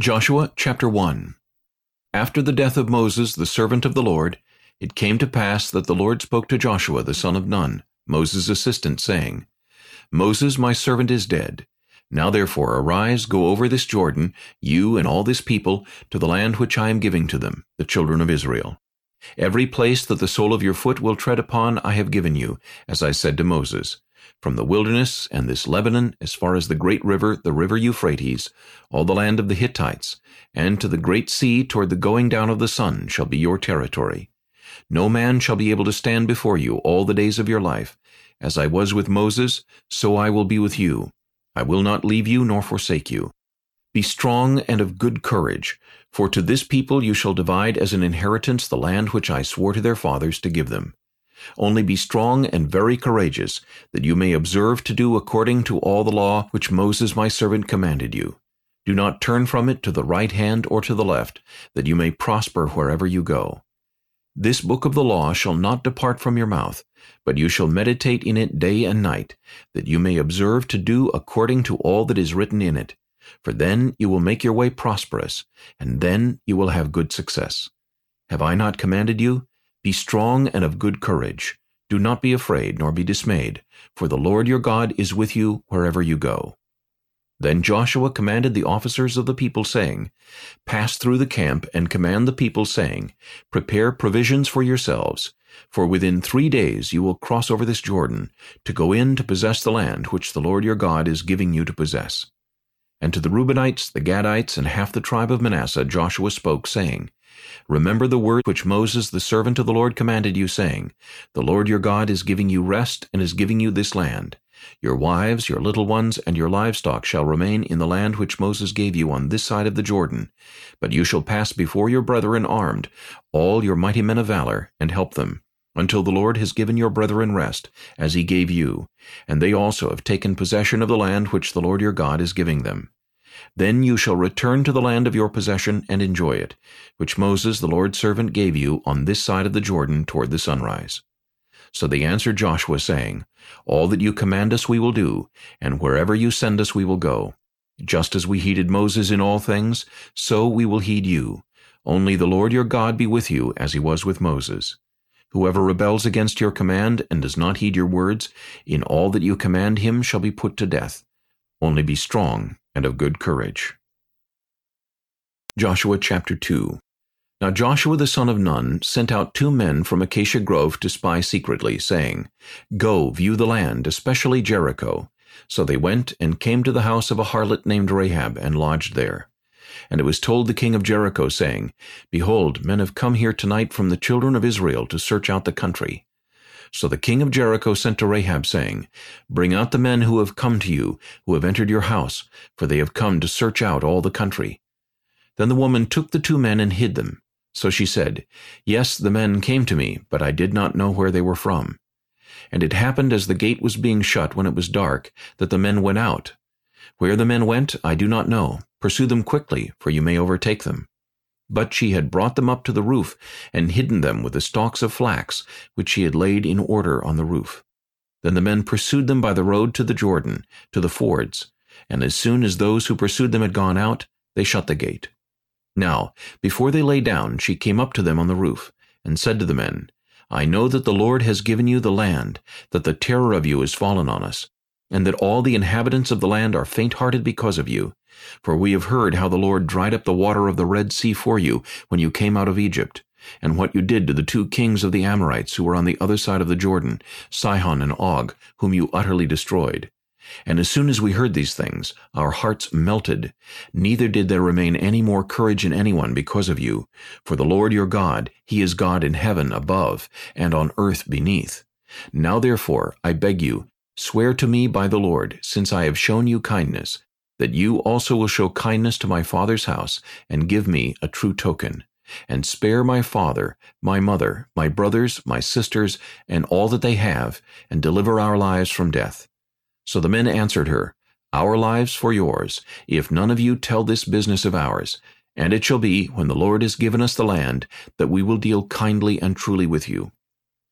Joshua chapter 1 After the death of Moses, the servant of the Lord, it came to pass that the Lord spoke to Joshua the son of Nun, Moses' assistant, saying, Moses my servant is dead. Now therefore arise, go over this Jordan, you and all this people, to the land which I am giving to them, the children of Israel. Every place that the sole of your foot will tread upon I have given you, as I said to Moses. From the wilderness and this Lebanon, as far as the great river, the river Euphrates, all the land of the Hittites, and to the great sea toward the going down of the sun shall be your territory. No man shall be able to stand before you all the days of your life. As I was with Moses, so I will be with you. I will not leave you nor forsake you. Be strong and of good courage, for to this people you shall divide as an inheritance the land which I swore to their fathers to give them. Only be strong and very courageous, that you may observe to do according to all the law which Moses my servant commanded you. Do not turn from it to the right hand or to the left, that you may prosper wherever you go. This book of the law shall not depart from your mouth, but you shall meditate in it day and night, that you may observe to do according to all that is written in it. For then you will make your way prosperous, and then you will have good success. Have I not commanded you? Be strong and of good courage. Do not be afraid, nor be dismayed, for the Lord your God is with you wherever you go. Then Joshua commanded the officers of the people, saying, Pass through the camp and command the people, saying, Prepare provisions for yourselves, for within three days you will cross over this Jordan, to go in to possess the land which the Lord your God is giving you to possess. And to the Reubenites, the Gadites, and half the tribe of Manasseh Joshua spoke, saying, Remember the word which Moses the servant of the Lord commanded you, saying, The Lord your God is giving you rest and is giving you this land. Your wives, your little ones, and your livestock shall remain in the land which Moses gave you on this side of the Jordan. But you shall pass before your brethren armed, all your mighty men of valor, and help them, until the Lord has given your brethren rest, as he gave you, and they also have taken possession of the land which the Lord your God is giving them. Then you shall return to the land of your possession and enjoy it, which Moses the Lord's servant gave you on this side of the Jordan toward the sunrise. So they answered Joshua, saying, All that you command us we will do, and wherever you send us we will go. Just as we heeded Moses in all things, so we will heed you. Only the Lord your God be with you, as he was with Moses. Whoever rebels against your command and does not heed your words, in all that you command him shall be put to death. Only be strong and of good courage. Joshua chapter 2 Now Joshua the son of Nun sent out two men from Acacia Grove to spy secretly, saying, Go, view the land, especially Jericho. So they went and came to the house of a harlot named Rahab, and lodged there. And it was told the king of Jericho, saying, Behold, men have come here tonight from the children of Israel to search out the country. So the king of Jericho sent to Rahab, saying, Bring out the men who have come to you, who have entered your house, for they have come to search out all the country. Then the woman took the two men and hid them. So she said, Yes, the men came to me, but I did not know where they were from. And it happened as the gate was being shut when it was dark, that the men went out. Where the men went, I do not know. Pursue them quickly, for you may overtake them. But she had brought them up to the roof, and hidden them with the stalks of flax, which she had laid in order on the roof. Then the men pursued them by the road to the Jordan, to the fords, and as soon as those who pursued them had gone out, they shut the gate. Now, before they lay down, she came up to them on the roof, and said to the men, I know that the Lord has given you the land, that the terror of you is fallen on us, and that all the inhabitants of the land are faint-hearted because of you. For we have heard how the Lord dried up the water of the Red Sea for you when you came out of Egypt, and what you did to the two kings of the Amorites who were on the other side of the Jordan, Sihon and Og, whom you utterly destroyed. And as soon as we heard these things, our hearts melted. Neither did there remain any more courage in anyone because of you. For the Lord your God, he is God in heaven above, and on earth beneath. Now therefore, I beg you, swear to me by the Lord, since I have shown you kindness, that you also will show kindness to my father's house, and give me a true token, and spare my father, my mother, my brothers, my sisters, and all that they have, and deliver our lives from death. So the men answered her, Our lives for yours, if none of you tell this business of ours. And it shall be, when the Lord has given us the land, that we will deal kindly and truly with you.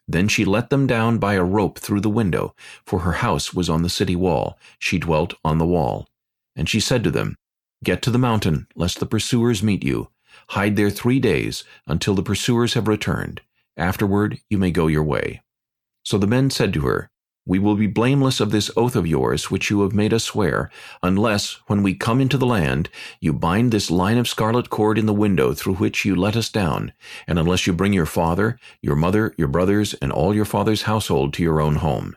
Then she let them down by a rope through the window, for her house was on the city wall, she dwelt on the wall. And she said to them, Get to the mountain, lest the pursuers meet you. Hide there three days, until the pursuers have returned. Afterward you may go your way. So the men said to her, We will be blameless of this oath of yours which you have made us swear, unless, when we come into the land, you bind this line of scarlet cord in the window through which you let us down, and unless you bring your father, your mother, your brothers, and all your father's household to your own home.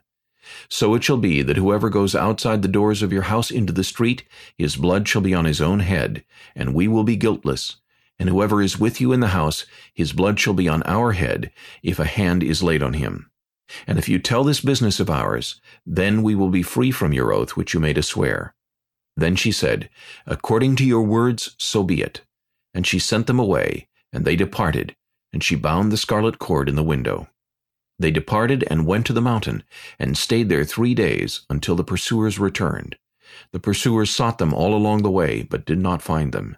So it shall be that whoever goes outside the doors of your house into the street, his blood shall be on his own head, and we will be guiltless. And whoever is with you in the house, his blood shall be on our head, if a hand is laid on him. And if you tell this business of ours, then we will be free from your oath which you made us swear. Then she said, According to your words, so be it. And she sent them away, and they departed, and she bound the scarlet cord in the window. They departed and went to the mountain, and stayed there three days, until the pursuers returned. The pursuers sought them all along the way, but did not find them.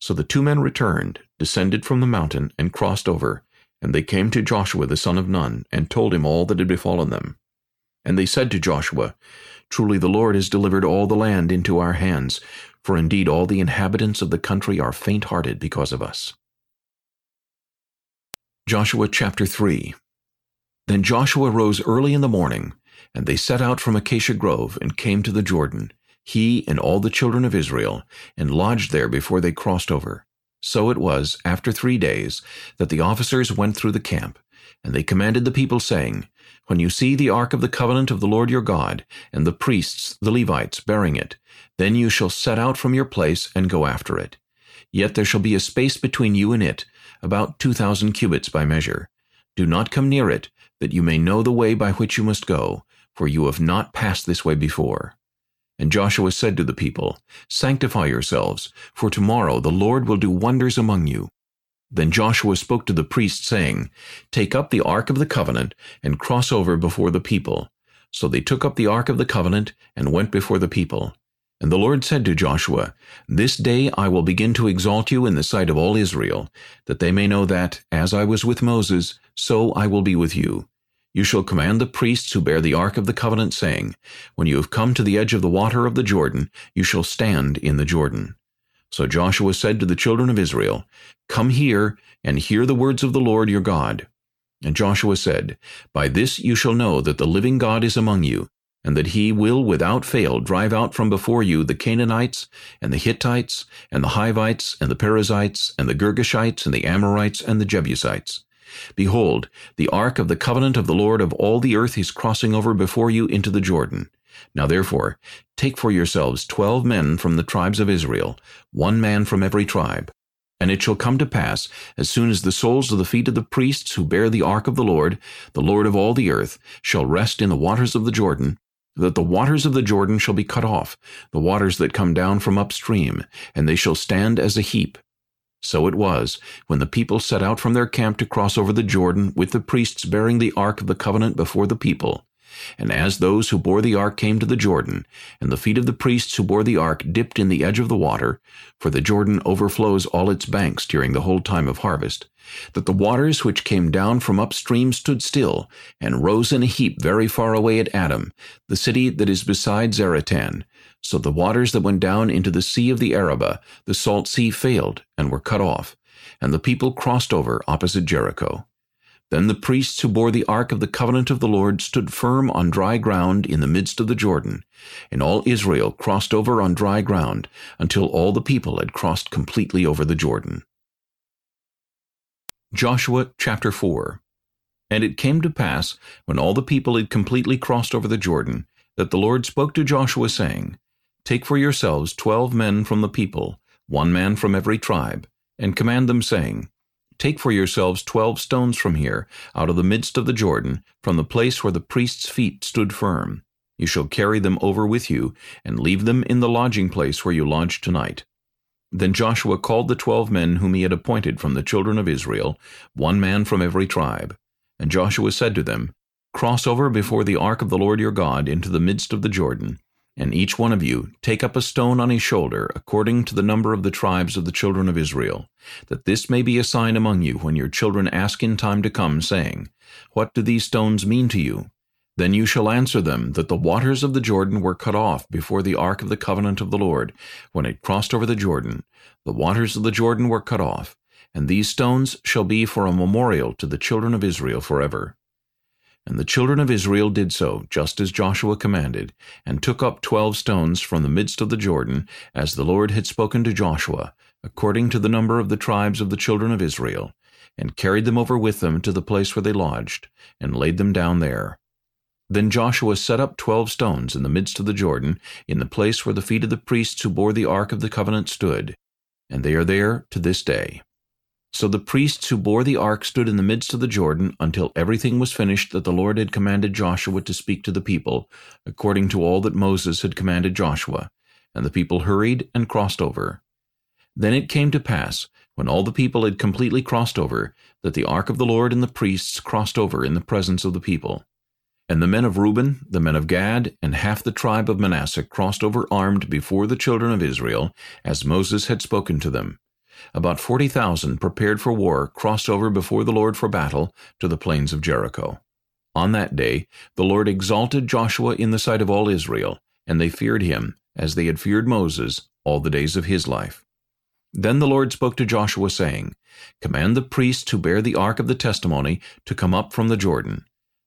So the two men returned, descended from the mountain, and crossed over, and they came to Joshua the son of Nun, and told him all that had befallen them. And they said to Joshua, Truly the Lord has delivered all the land into our hands, for indeed all the inhabitants of the country are faint-hearted because of us. Joshua chapter 3 Then Joshua rose early in the morning, and they set out from Acacia Grove, and came to the Jordan, he and all the children of Israel, and lodged there before they crossed over. So it was, after three days, that the officers went through the camp, and they commanded the people, saying, When you see the ark of the covenant of the Lord your God, and the priests, the Levites, bearing it, then you shall set out from your place and go after it. Yet there shall be a space between you and it, about two thousand cubits by measure. Do not come near it, that you may know the way by which you must go, for you have not passed this way before. And Joshua said to the people, Sanctify yourselves, for tomorrow the Lord will do wonders among you. Then Joshua spoke to the priests, saying, Take up the ark of the covenant, and cross over before the people. So they took up the ark of the covenant, and went before the people. And the Lord said to Joshua, This day I will begin to exalt you in the sight of all Israel, that they may know that, as I was with Moses, so I will be with you. You shall command the priests who bear the ark of the covenant, saying, When you have come to the edge of the water of the Jordan, you shall stand in the Jordan. So Joshua said to the children of Israel, Come here, and hear the words of the Lord your God. And Joshua said, By this you shall know that the living God is among you, and that he will without fail drive out from before you the Canaanites, and the Hittites, and the Hivites, and the Perizzites, and the Girgashites, and the Amorites, and the Jebusites. Behold, the ark of the covenant of the Lord of all the earth is crossing over before you into the Jordan. Now therefore, take for yourselves twelve men from the tribes of Israel, one man from every tribe. And it shall come to pass, as soon as the soles of the feet of the priests who bear the ark of the Lord, the Lord of all the earth, shall rest in the waters of the Jordan, that the waters of the Jordan shall be cut off, the waters that come down from upstream, and they shall stand as a heap, so it was, when the people set out from their camp to cross over the Jordan with the priests bearing the ark of the covenant before the people. And as those who bore the ark came to the Jordan, and the feet of the priests who bore the ark dipped in the edge of the water, for the Jordan overflows all its banks during the whole time of harvest, that the waters which came down from upstream stood still, and rose in a heap very far away at Adam, the city that is beside Zaretan, so the waters that went down into the sea of the Arabah, the salt sea, failed and were cut off, and the people crossed over opposite Jericho. Then the priests who bore the ark of the covenant of the Lord stood firm on dry ground in the midst of the Jordan, and all Israel crossed over on dry ground until all the people had crossed completely over the Jordan. Joshua chapter 4 And it came to pass, when all the people had completely crossed over the Jordan, that the Lord spoke to Joshua, saying, Take for yourselves twelve men from the people, one man from every tribe, and command them, saying, Take for yourselves twelve stones from here, out of the midst of the Jordan, from the place where the priest's feet stood firm. You shall carry them over with you, and leave them in the lodging place where you lodge tonight. Then Joshua called the twelve men whom he had appointed from the children of Israel, one man from every tribe. And Joshua said to them, Cross over before the ark of the Lord your God into the midst of the Jordan, and each one of you take up a stone on his shoulder, according to the number of the tribes of the children of Israel, that this may be a sign among you when your children ask in time to come, saying, What do these stones mean to you? Then you shall answer them that the waters of the Jordan were cut off before the ark of the covenant of the Lord, when it crossed over the Jordan. The waters of the Jordan were cut off, and these stones shall be for a memorial to the children of Israel forever. And the children of Israel did so, just as Joshua commanded, and took up twelve stones from the midst of the Jordan, as the Lord had spoken to Joshua, according to the number of the tribes of the children of Israel, and carried them over with them to the place where they lodged, and laid them down there. Then Joshua set up twelve stones in the midst of the Jordan, in the place where the feet of the priests who bore the ark of the covenant stood, and they are there to this day. So the priests who bore the ark stood in the midst of the Jordan until everything was finished that the Lord had commanded Joshua to speak to the people, according to all that Moses had commanded Joshua. And the people hurried and crossed over. Then it came to pass, when all the people had completely crossed over, that the ark of the Lord and the priests crossed over in the presence of the people. And the men of Reuben, the men of Gad, and half the tribe of Manasseh crossed over armed before the children of Israel, as Moses had spoken to them. About forty thousand prepared for war crossed over before the Lord for battle to the plains of Jericho. On that day the Lord exalted Joshua in the sight of all Israel, and they feared him, as they had feared Moses, all the days of his life. Then the Lord spoke to Joshua, saying, Command the priests who bear the ark of the testimony to come up from the Jordan.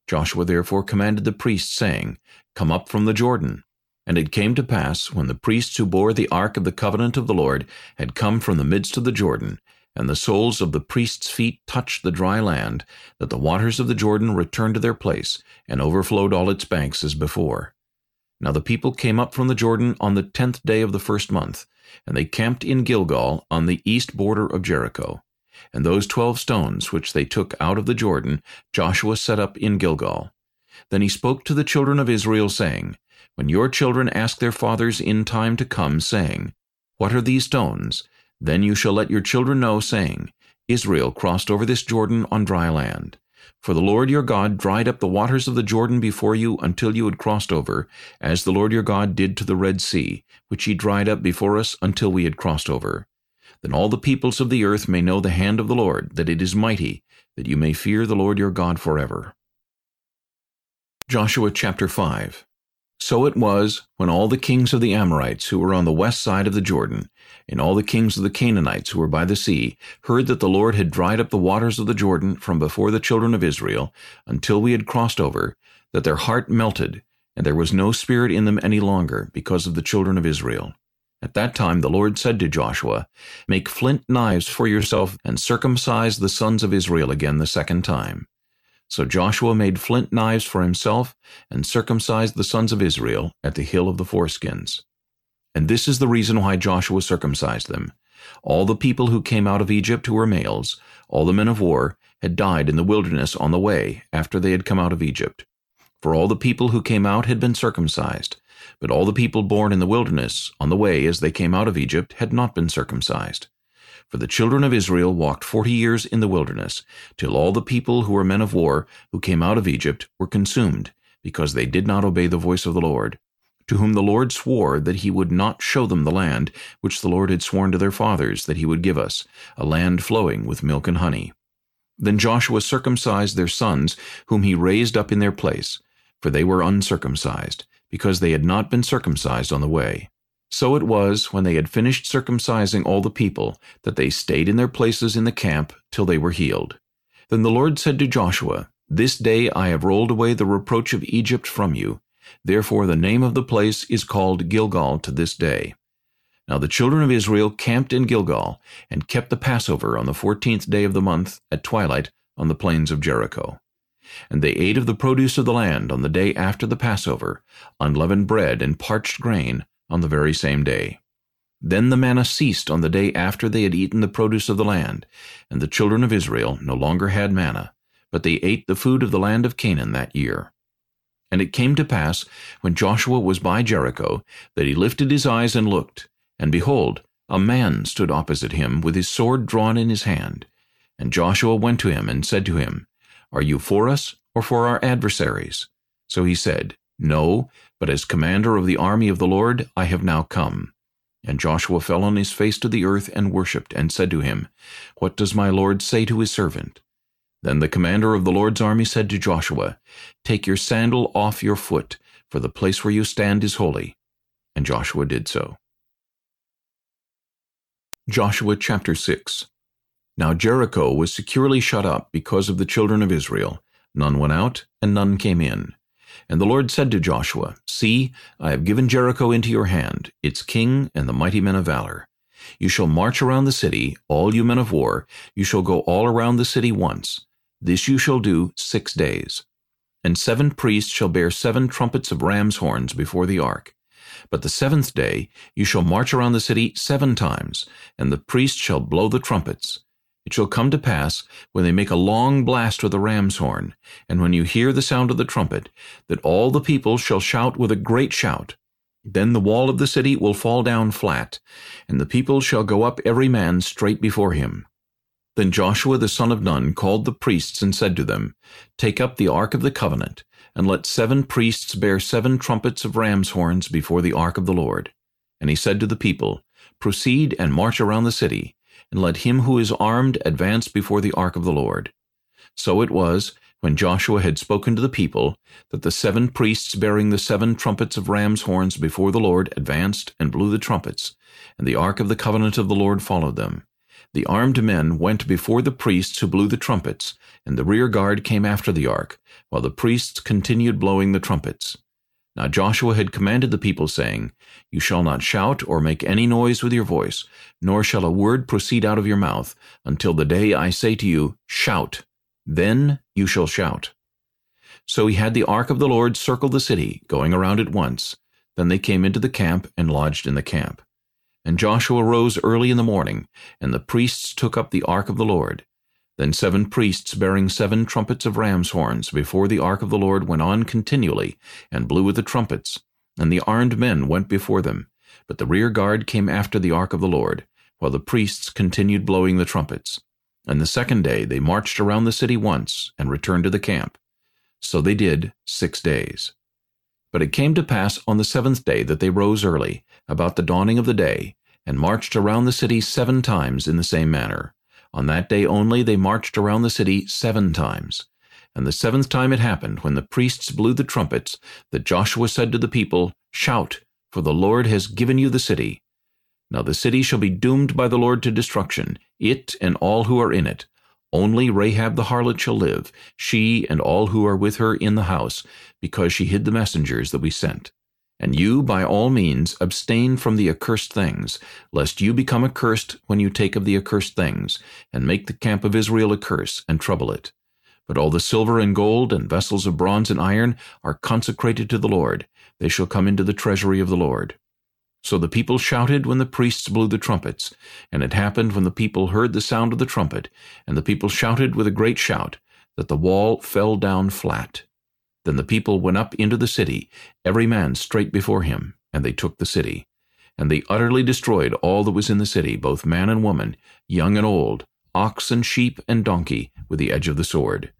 Joshua therefore commanded the priests, saying, Come up from the Jordan. And it came to pass, when the priests who bore the ark of the covenant of the Lord had come from the midst of the Jordan, and the soles of the priests' feet touched the dry land, that the waters of the Jordan returned to their place, and overflowed all its banks as before. Now the people came up from the Jordan on the tenth day of the first month, and they camped in Gilgal on the east border of Jericho. And those twelve stones which they took out of the Jordan Joshua set up in Gilgal. Then he spoke to the children of Israel, saying, When your children ask their fathers in time to come, saying, What are these stones? Then you shall let your children know, saying, Israel crossed over this Jordan on dry land. For the Lord your God dried up the waters of the Jordan before you until you had crossed over, as the Lord your God did to the Red Sea, which he dried up before us until we had crossed over. Then all the peoples of the earth may know the hand of the Lord, that it is mighty, that you may fear the Lord your God forever. Joshua chapter 5 So it was, when all the kings of the Amorites who were on the west side of the Jordan, and all the kings of the Canaanites who were by the sea, heard that the Lord had dried up the waters of the Jordan from before the children of Israel, until we had crossed over, that their heart melted, and there was no spirit in them any longer, because of the children of Israel. At that time the Lord said to Joshua, Make flint knives for yourself, and circumcise the sons of Israel again the second time. So Joshua made flint knives for himself, and circumcised the sons of Israel at the hill of the foreskins. And this is the reason why Joshua circumcised them. All the people who came out of Egypt who were males, all the men of war, had died in the wilderness on the way after they had come out of Egypt. For all the people who came out had been circumcised, but all the people born in the wilderness, on the way as they came out of Egypt, had not been circumcised. For the children of Israel walked forty years in the wilderness, till all the people who were men of war, who came out of Egypt, were consumed, because they did not obey the voice of the Lord, to whom the Lord swore that he would not show them the land which the Lord had sworn to their fathers that he would give us, a land flowing with milk and honey. Then Joshua circumcised their sons, whom he raised up in their place, for they were uncircumcised, because they had not been circumcised on the way. So it was, when they had finished circumcising all the people, that they stayed in their places in the camp till they were healed. Then the Lord said to Joshua, This day I have rolled away the reproach of Egypt from you. Therefore the name of the place is called Gilgal to this day. Now the children of Israel camped in Gilgal, and kept the Passover on the fourteenth day of the month, at twilight, on the plains of Jericho. And they ate of the produce of the land on the day after the Passover, unleavened bread and parched grain, on the very same day. Then the manna ceased on the day after they had eaten the produce of the land, and the children of Israel no longer had manna, but they ate the food of the land of Canaan that year. And it came to pass, when Joshua was by Jericho, that he lifted his eyes and looked, and behold, a man stood opposite him with his sword drawn in his hand. And Joshua went to him and said to him, Are you for us, or for our adversaries? So he said, No, but as commander of the army of the Lord I have now come. And Joshua fell on his face to the earth and worshipped, and said to him, What does my Lord say to his servant? Then the commander of the Lord's army said to Joshua, Take your sandal off your foot, for the place where you stand is holy. And Joshua did so. Joshua chapter 6 Now Jericho was securely shut up because of the children of Israel. None went out, and none came in. And the Lord said to Joshua, See, I have given Jericho into your hand, its king and the mighty men of valor. You shall march around the city, all you men of war, you shall go all around the city once. This you shall do six days. And seven priests shall bear seven trumpets of ram's horns before the ark. But the seventh day you shall march around the city seven times, and the priests shall blow the trumpets. It shall come to pass, when they make a long blast with the ram's horn, and when you hear the sound of the trumpet, that all the people shall shout with a great shout. Then the wall of the city will fall down flat, and the people shall go up every man straight before him. Then Joshua the son of Nun called the priests and said to them, Take up the ark of the covenant, and let seven priests bear seven trumpets of ram's horns before the ark of the Lord. And he said to the people, Proceed and march around the city, and let him who is armed advance before the ark of the Lord. So it was, when Joshua had spoken to the people, that the seven priests bearing the seven trumpets of ram's horns before the Lord advanced and blew the trumpets, and the ark of the covenant of the Lord followed them. The armed men went before the priests who blew the trumpets, and the rear guard came after the ark, while the priests continued blowing the trumpets. Now Joshua had commanded the people, saying, You shall not shout or make any noise with your voice, nor shall a word proceed out of your mouth, until the day I say to you, Shout. Then you shall shout. So he had the ark of the Lord circle the city, going around it once. Then they came into the camp and lodged in the camp. And Joshua rose early in the morning, and the priests took up the ark of the Lord. Then seven priests bearing seven trumpets of ram's horns before the ark of the Lord went on continually, and blew with the trumpets. And the armed men went before them, but the rear guard came after the ark of the Lord, while the priests continued blowing the trumpets. And the second day they marched around the city once, and returned to the camp. So they did six days. But it came to pass on the seventh day that they rose early, about the dawning of the day, and marched around the city seven times in the same manner. On that day only they marched around the city seven times. And the seventh time it happened, when the priests blew the trumpets, that Joshua said to the people, Shout, for the Lord has given you the city. Now the city shall be doomed by the Lord to destruction, it and all who are in it. Only Rahab the harlot shall live, she and all who are with her in the house, because she hid the messengers that we sent. And you, by all means, abstain from the accursed things, lest you become accursed when you take of the accursed things, and make the camp of Israel a curse, and trouble it. But all the silver and gold, and vessels of bronze and iron, are consecrated to the Lord. They shall come into the treasury of the Lord. So the people shouted when the priests blew the trumpets. And it happened when the people heard the sound of the trumpet, and the people shouted with a great shout, that the wall fell down flat. Then the people went up into the city, every man straight before him, and they took the city. And they utterly destroyed all that was in the city, both man and woman, young and old, ox and sheep and donkey, with the edge of the sword.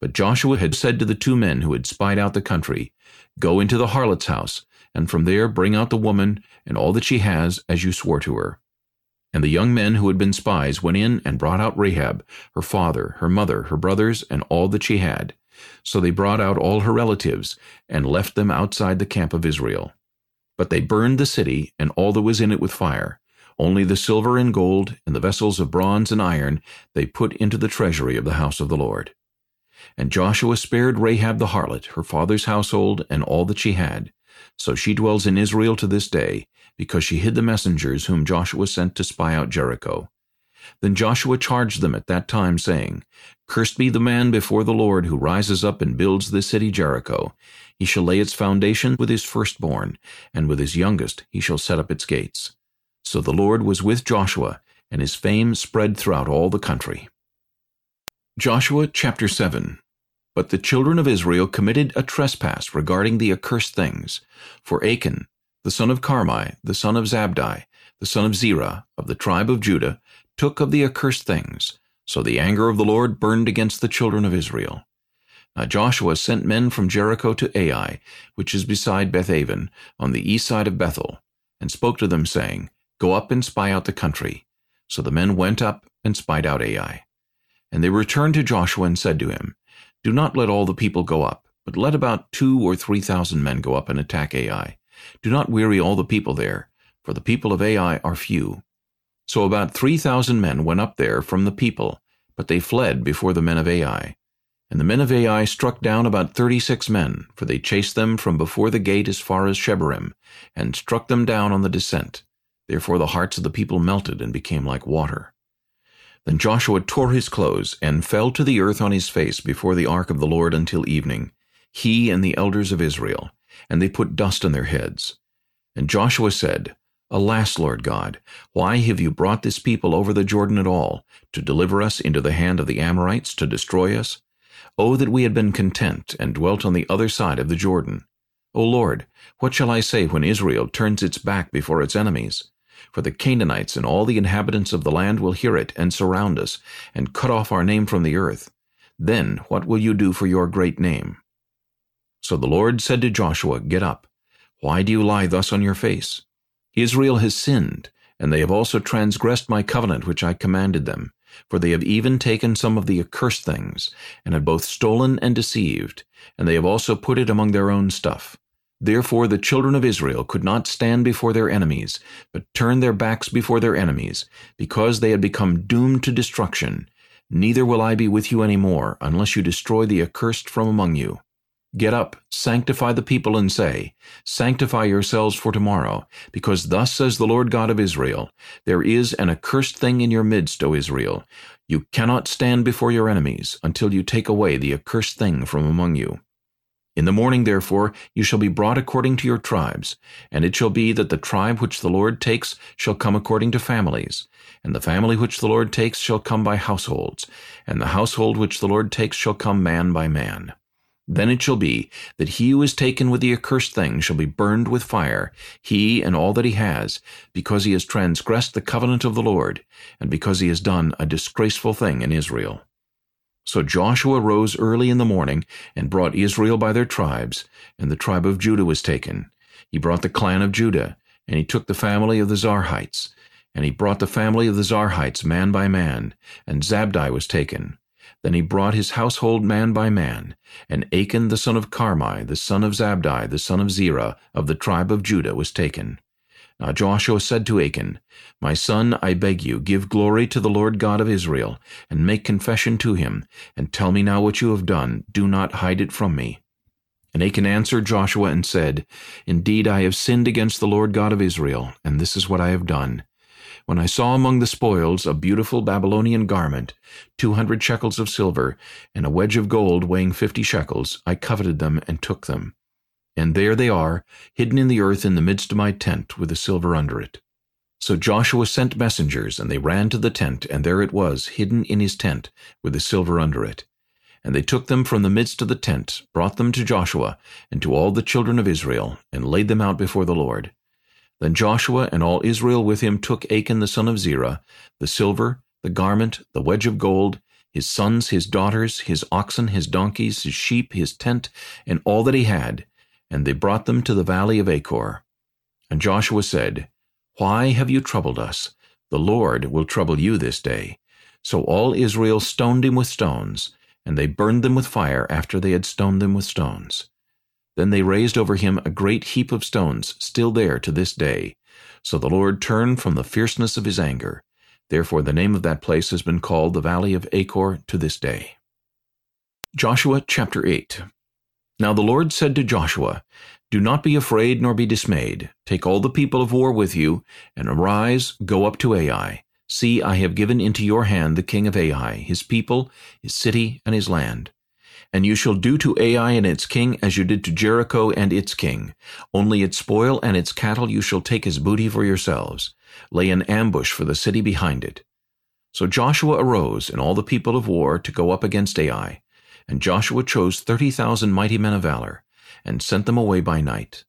But Joshua had said to the two men who had spied out the country, Go into the harlot's house, and from there bring out the woman and all that she has, as you swore to her. And the young men who had been spies went in and brought out Rahab, her father, her mother, her brothers, and all that she had. So they brought out all her relatives, and left them outside the camp of Israel. But they burned the city, and all that was in it with fire. Only the silver and gold, and the vessels of bronze and iron, they put into the treasury of the house of the Lord. And Joshua spared Rahab the harlot, her father's household, and all that she had. So she dwells in Israel to this day, because she hid the messengers whom Joshua sent to spy out Jericho. Then Joshua charged them at that time, saying, Cursed be the man before the Lord who rises up and builds the city Jericho. He shall lay its foundation with his firstborn, and with his youngest he shall set up its gates. So the Lord was with Joshua, and his fame spread throughout all the country. Joshua chapter 7 But the children of Israel committed a trespass regarding the accursed things. For Achan, the son of Carmi, the son of Zabdi, the son of Zerah, of the tribe of Judah, took of the accursed things. So the anger of the Lord burned against the children of Israel. Now Joshua sent men from Jericho to Ai, which is beside Bethaven, on the east side of Bethel, and spoke to them, saying, Go up and spy out the country. So the men went up and spied out Ai. And they returned to Joshua and said to him, Do not let all the people go up, but let about two or three thousand men go up and attack Ai. Do not weary all the people there, for the people of Ai are few. So about three thousand men went up there from the people, but they fled before the men of Ai. And the men of Ai struck down about thirty-six men, for they chased them from before the gate as far as Shebarim, and struck them down on the descent. Therefore the hearts of the people melted and became like water. Then Joshua tore his clothes, and fell to the earth on his face before the ark of the Lord until evening, he and the elders of Israel, and they put dust on their heads. And Joshua said, Alas, Lord God, why have you brought this people over the Jordan at all, to deliver us into the hand of the Amorites, to destroy us? O that we had been content, and dwelt on the other side of the Jordan. O Lord, what shall I say when Israel turns its back before its enemies? For the Canaanites and all the inhabitants of the land will hear it, and surround us, and cut off our name from the earth. Then what will you do for your great name? So the Lord said to Joshua, Get up. Why do you lie thus on your face? Israel has sinned, and they have also transgressed my covenant which I commanded them. For they have even taken some of the accursed things, and have both stolen and deceived, and they have also put it among their own stuff. Therefore the children of Israel could not stand before their enemies, but turned their backs before their enemies, because they had become doomed to destruction. Neither will I be with you any more, unless you destroy the accursed from among you. Get up, sanctify the people, and say, Sanctify yourselves for tomorrow, because thus says the Lord God of Israel, There is an accursed thing in your midst, O Israel. You cannot stand before your enemies, until you take away the accursed thing from among you. In the morning, therefore, you shall be brought according to your tribes, and it shall be that the tribe which the Lord takes shall come according to families, and the family which the Lord takes shall come by households, and the household which the Lord takes shall come man by man. Then it shall be that he who is taken with the accursed thing shall be burned with fire, he and all that he has, because he has transgressed the covenant of the Lord, and because he has done a disgraceful thing in Israel. So Joshua rose early in the morning, and brought Israel by their tribes, and the tribe of Judah was taken. He brought the clan of Judah, and he took the family of the Zarhites, and he brought the family of the Zarhites man by man, and Zabdi was taken. Then he brought his household man by man, and Achan the son of Carmi, the son of Zabdi, the son of Zerah, of the tribe of Judah, was taken. Now Joshua said to Achan, My son, I beg you, give glory to the Lord God of Israel, and make confession to him, and tell me now what you have done. Do not hide it from me. And Achan answered Joshua and said, Indeed I have sinned against the Lord God of Israel, and this is what I have done. When I saw among the spoils a beautiful Babylonian garment, two hundred shekels of silver, and a wedge of gold weighing fifty shekels, I coveted them and took them. And there they are, hidden in the earth in the midst of my tent, with the silver under it. So Joshua sent messengers, and they ran to the tent, and there it was, hidden in his tent, with the silver under it. And they took them from the midst of the tent, brought them to Joshua, and to all the children of Israel, and laid them out before the Lord. Then Joshua and all Israel with him took Achan the son of Zerah, the silver, the garment, the wedge of gold, his sons, his daughters, his oxen, his donkeys, his sheep, his tent, and all that he had, and they brought them to the valley of Achor. And Joshua said, Why have you troubled us? The Lord will trouble you this day. So all Israel stoned him with stones, and they burned them with fire after they had stoned them with stones. Then they raised over him a great heap of stones, still there to this day. So the Lord turned from the fierceness of his anger. Therefore the name of that place has been called the Valley of Achor to this day. Joshua chapter 8 Now the Lord said to Joshua, Do not be afraid nor be dismayed. Take all the people of war with you, and arise, go up to Ai. See, I have given into your hand the king of Ai, his people, his city, and his land. And you shall do to Ai and its king as you did to Jericho and its king. Only its spoil and its cattle you shall take as booty for yourselves. Lay an ambush for the city behind it. So Joshua arose and all the people of war to go up against Ai. And Joshua chose thirty thousand mighty men of valor, and sent them away by night.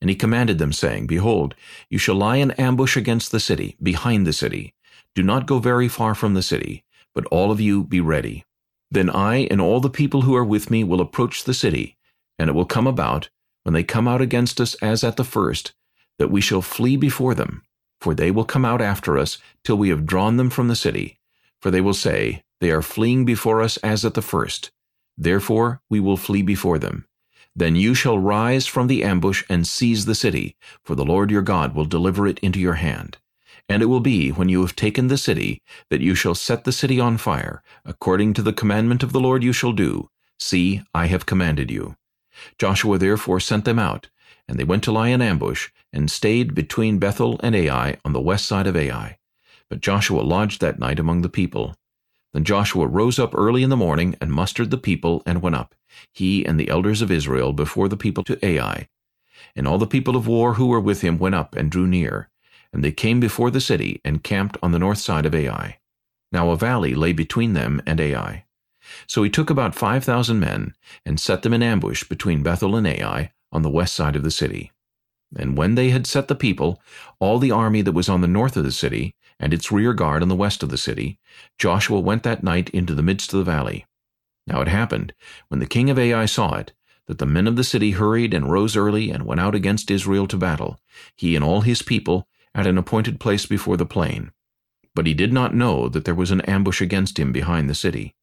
And he commanded them, saying, Behold, you shall lie in ambush against the city, behind the city. Do not go very far from the city, but all of you be ready. Then I and all the people who are with me will approach the city, and it will come about, when they come out against us as at the first, that we shall flee before them, for they will come out after us till we have drawn them from the city. For they will say, They are fleeing before us as at the first. Therefore we will flee before them. Then you shall rise from the ambush and seize the city, for the Lord your God will deliver it into your hand. And it will be, when you have taken the city, that you shall set the city on fire. According to the commandment of the Lord you shall do. See, I have commanded you. Joshua therefore sent them out, and they went to lie in ambush, and stayed between Bethel and Ai on the west side of Ai. But Joshua lodged that night among the people. Then Joshua rose up early in the morning, and mustered the people, and went up, he and the elders of Israel, before the people to Ai. And all the people of war who were with him went up and drew near. And they came before the city, and camped on the north side of Ai. Now a valley lay between them and Ai. So he took about five thousand men, and set them in ambush between Bethel and Ai, on the west side of the city. And when they had set the people, all the army that was on the north of the city, and its rear guard on the west of the city, Joshua went that night into the midst of the valley. Now it happened, when the king of Ai saw it, that the men of the city hurried and rose early and went out against Israel to battle, he and all his people, at an appointed place before the plain. But he did not know that there was an ambush against him behind the city.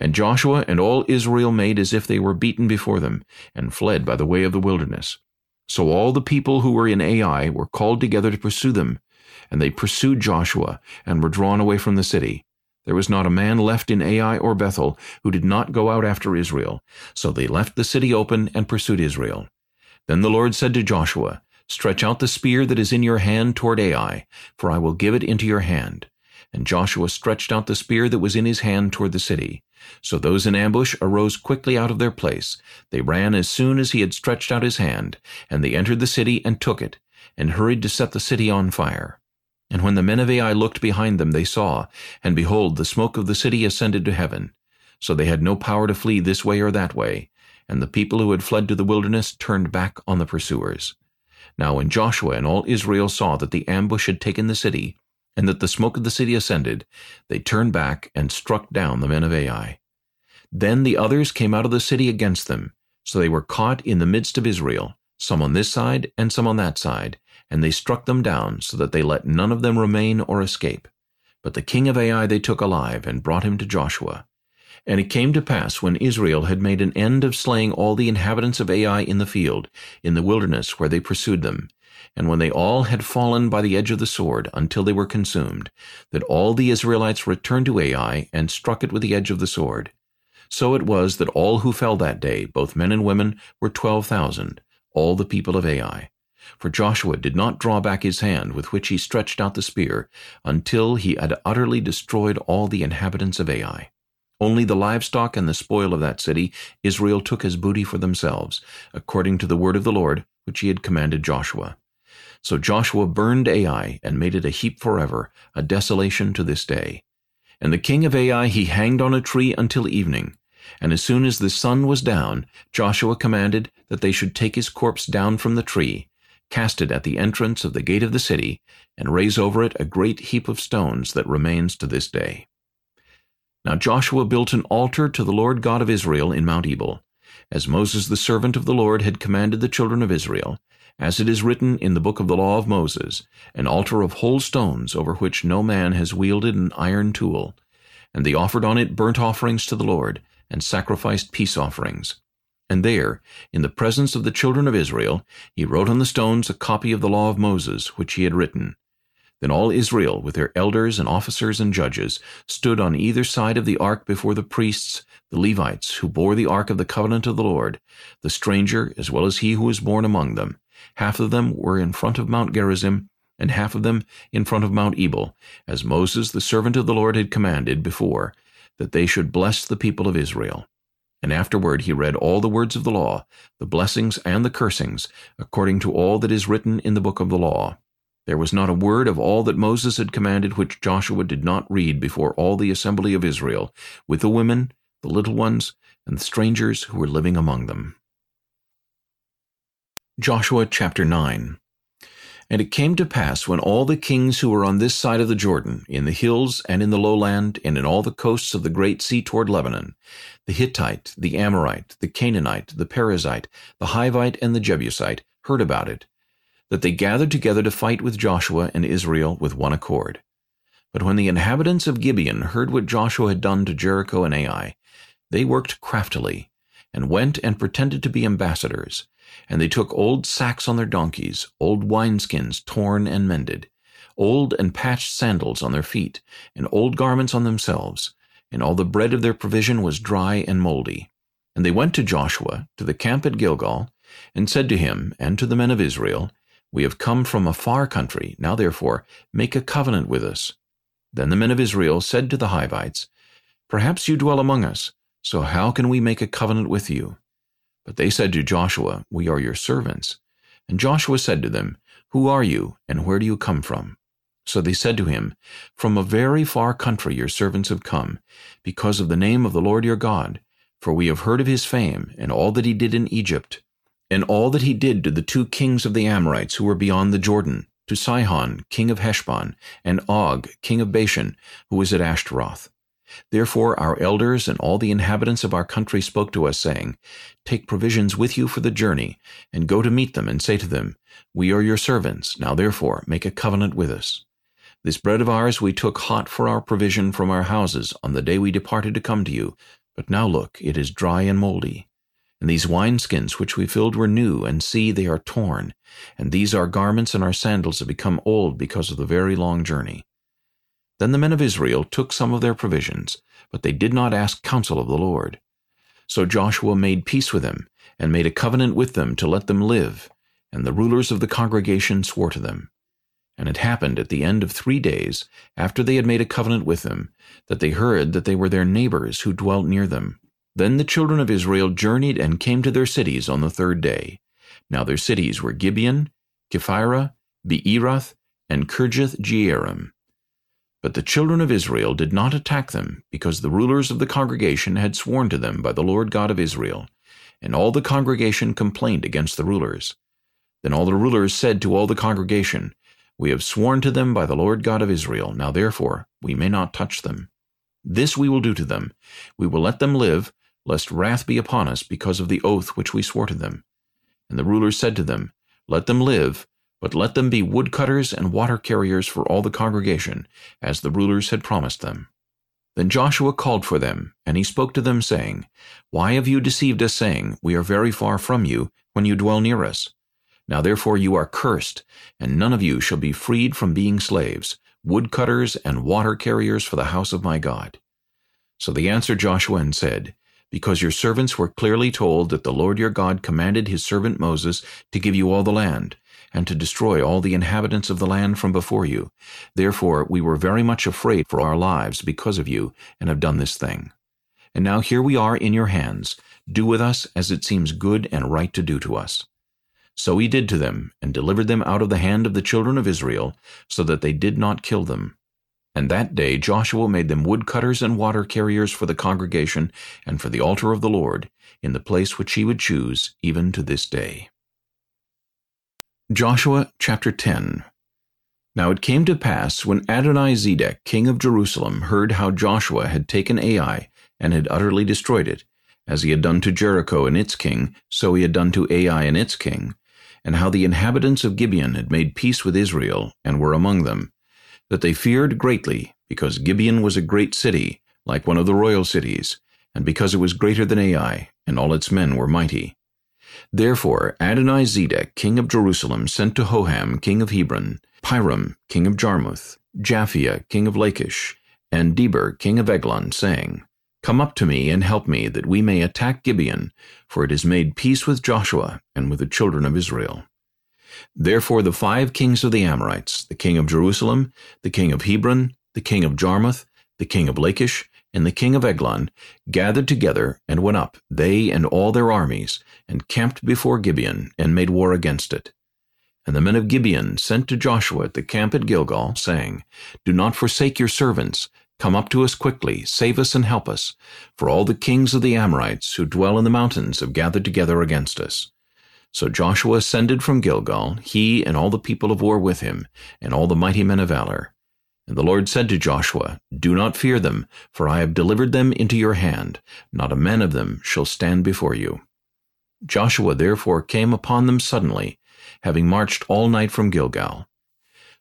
And Joshua and all Israel made as if they were beaten before them, and fled by the way of the wilderness. So all the people who were in Ai were called together to pursue them, and they pursued Joshua, and were drawn away from the city. There was not a man left in Ai or Bethel who did not go out after Israel. So they left the city open and pursued Israel. Then the Lord said to Joshua, Stretch out the spear that is in your hand toward Ai, for I will give it into your hand. And Joshua stretched out the spear that was in his hand toward the city. So those in ambush arose quickly out of their place. They ran as soon as he had stretched out his hand, and they entered the city and took it, and hurried to set the city on fire. And when the men of Ai looked behind them, they saw, and behold, the smoke of the city ascended to heaven. So they had no power to flee this way or that way, and the people who had fled to the wilderness turned back on the pursuers. Now when Joshua and all Israel saw that the ambush had taken the city, and that the smoke of the city ascended, they turned back and struck down the men of Ai. Then the others came out of the city against them, so they were caught in the midst of Israel, some on this side and some on that side, and they struck them down, so that they let none of them remain or escape. But the king of Ai they took alive, and brought him to Joshua. And it came to pass, when Israel had made an end of slaying all the inhabitants of Ai in the field, in the wilderness where they pursued them, and when they all had fallen by the edge of the sword until they were consumed, that all the Israelites returned to Ai, and struck it with the edge of the sword. So it was that all who fell that day, both men and women, were twelve thousand, all the people of Ai. For Joshua did not draw back his hand with which he stretched out the spear until he had utterly destroyed all the inhabitants of Ai. Only the livestock and the spoil of that city Israel took as booty for themselves, according to the word of the Lord which he had commanded Joshua. So Joshua burned Ai and made it a heap forever, a desolation to this day. And the king of Ai he hanged on a tree until evening. And as soon as the sun was down, Joshua commanded that they should take his corpse down from the tree, cast it at the entrance of the gate of the city, and raise over it a great heap of stones that remains to this day. Now Joshua built an altar to the Lord God of Israel in Mount Ebal, as Moses the servant of the Lord had commanded the children of Israel, as it is written in the book of the law of Moses, an altar of whole stones over which no man has wielded an iron tool. And they offered on it burnt offerings to the Lord, and sacrificed peace offerings. And there, in the presence of the children of Israel, he wrote on the stones a copy of the law of Moses, which he had written. Then all Israel, with their elders and officers and judges, stood on either side of the ark before the priests, the Levites, who bore the ark of the covenant of the Lord, the stranger as well as he who was born among them. Half of them were in front of Mount Gerizim, and half of them in front of Mount Ebal, as Moses the servant of the Lord had commanded before, that they should bless the people of Israel. And afterward he read all the words of the law, the blessings and the cursings, according to all that is written in the book of the law. There was not a word of all that Moses had commanded which Joshua did not read before all the assembly of Israel, with the women, the little ones, and the strangers who were living among them. Joshua chapter 9 and it came to pass when all the kings who were on this side of the Jordan, in the hills and in the lowland, and in all the coasts of the great sea toward Lebanon, the Hittite, the Amorite, the Canaanite, the Perizzite, the Hivite, and the Jebusite, heard about it, that they gathered together to fight with Joshua and Israel with one accord. But when the inhabitants of Gibeon heard what Joshua had done to Jericho and Ai, they worked craftily, and went and pretended to be ambassadors. And they took old sacks on their donkeys, old wineskins torn and mended, old and patched sandals on their feet, and old garments on themselves, and all the bread of their provision was dry and moldy. And they went to Joshua, to the camp at Gilgal, and said to him and to the men of Israel, We have come from a far country, now therefore make a covenant with us. Then the men of Israel said to the Hivites, Perhaps you dwell among us, so how can we make a covenant with you? But they said to Joshua, We are your servants. And Joshua said to them, Who are you, and where do you come from? So they said to him, From a very far country your servants have come, because of the name of the Lord your God, for we have heard of his fame, and all that he did in Egypt, and all that he did to the two kings of the Amorites who were beyond the Jordan, to Sihon, king of Heshbon, and Og, king of Bashan, who was at Ashtaroth. Therefore our elders and all the inhabitants of our country spoke to us, saying, Take provisions with you for the journey, and go to meet them, and say to them, We are your servants, now therefore make a covenant with us. This bread of ours we took hot for our provision from our houses on the day we departed to come to you, but now look, it is dry and moldy. And these wineskins which we filled were new, and see, they are torn. And these our garments and our sandals have become old because of the very long journey. Then the men of Israel took some of their provisions, but they did not ask counsel of the Lord. So Joshua made peace with them, and made a covenant with them to let them live, and the rulers of the congregation swore to them. And it happened at the end of three days, after they had made a covenant with them, that they heard that they were their neighbors who dwelt near them. Then the children of Israel journeyed and came to their cities on the third day. Now their cities were Gibeon, Kephirah, Beeroth, and Kirjath Jearim. But the children of Israel did not attack them, because the rulers of the congregation had sworn to them by the Lord God of Israel. And all the congregation complained against the rulers. Then all the rulers said to all the congregation, We have sworn to them by the Lord God of Israel, now therefore we may not touch them. This we will do to them. We will let them live, lest wrath be upon us because of the oath which we swore to them. And the rulers said to them, Let them live, but let them be woodcutters and water carriers for all the congregation, as the rulers had promised them. Then Joshua called for them, and he spoke to them, saying, Why have you deceived us, saying, We are very far from you, when you dwell near us? Now therefore you are cursed, and none of you shall be freed from being slaves, woodcutters and water carriers for the house of my God. So they answered Joshua and said, because your servants were clearly told that the Lord your God commanded his servant Moses to give you all the land, and to destroy all the inhabitants of the land from before you. Therefore we were very much afraid for our lives because of you, and have done this thing. And now here we are in your hands. Do with us as it seems good and right to do to us. So he did to them, and delivered them out of the hand of the children of Israel, so that they did not kill them. And that day Joshua made them woodcutters and water carriers for the congregation and for the altar of the Lord, in the place which he would choose, even to this day. Joshua chapter 10 Now it came to pass, when Adoni-Zedek king of Jerusalem heard how Joshua had taken Ai, and had utterly destroyed it, as he had done to Jericho and its king, so he had done to Ai and its king, and how the inhabitants of Gibeon had made peace with Israel, and were among them, that they feared greatly, because Gibeon was a great city, like one of the royal cities, and because it was greater than Ai, and all its men were mighty. Therefore Adoni-Zedek king of Jerusalem sent to Hoham king of Hebron, Piram king of Jarmuth, Japhia king of Lachish, and Debir king of Eglon, saying, Come up to me and help me, that we may attack Gibeon, for it has made peace with Joshua and with the children of Israel. Therefore the five kings of the Amorites, the king of Jerusalem, the king of Hebron, the king of Jarmuth, the king of Lachish, and the king of Eglon, gathered together and went up, they and all their armies, and camped before Gibeon, and made war against it. And the men of Gibeon sent to Joshua at the camp at Gilgal, saying, Do not forsake your servants. Come up to us quickly, save us and help us, for all the kings of the Amorites who dwell in the mountains have gathered together against us. So Joshua ascended from Gilgal, he and all the people of war with him, and all the mighty men of valor. And the Lord said to Joshua, Do not fear them, for I have delivered them into your hand. Not a man of them shall stand before you. Joshua therefore came upon them suddenly, having marched all night from Gilgal.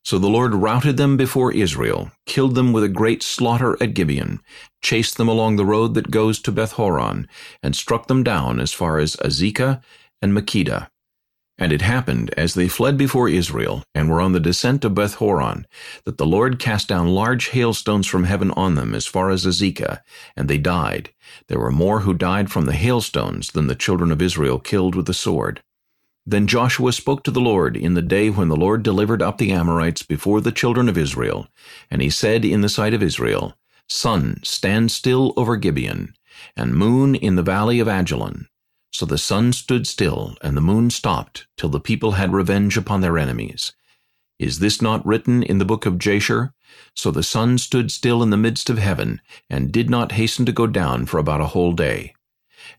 So the Lord routed them before Israel, killed them with a great slaughter at Gibeon, chased them along the road that goes to Bethhoron, and struck them down as far as Azekah and Makkedah. And it happened, as they fled before Israel, and were on the descent of Bethhoron, that the Lord cast down large hailstones from heaven on them as far as Azekah, and they died. There were more who died from the hailstones than the children of Israel killed with the sword. Then Joshua spoke to the Lord in the day when the Lord delivered up the Amorites before the children of Israel. And he said in the sight of Israel, Sun, stand still over Gibeon, and moon in the valley of Aijalon. So the sun stood still, and the moon stopped, till the people had revenge upon their enemies. Is this not written in the book of Jasher? So the sun stood still in the midst of heaven, and did not hasten to go down for about a whole day.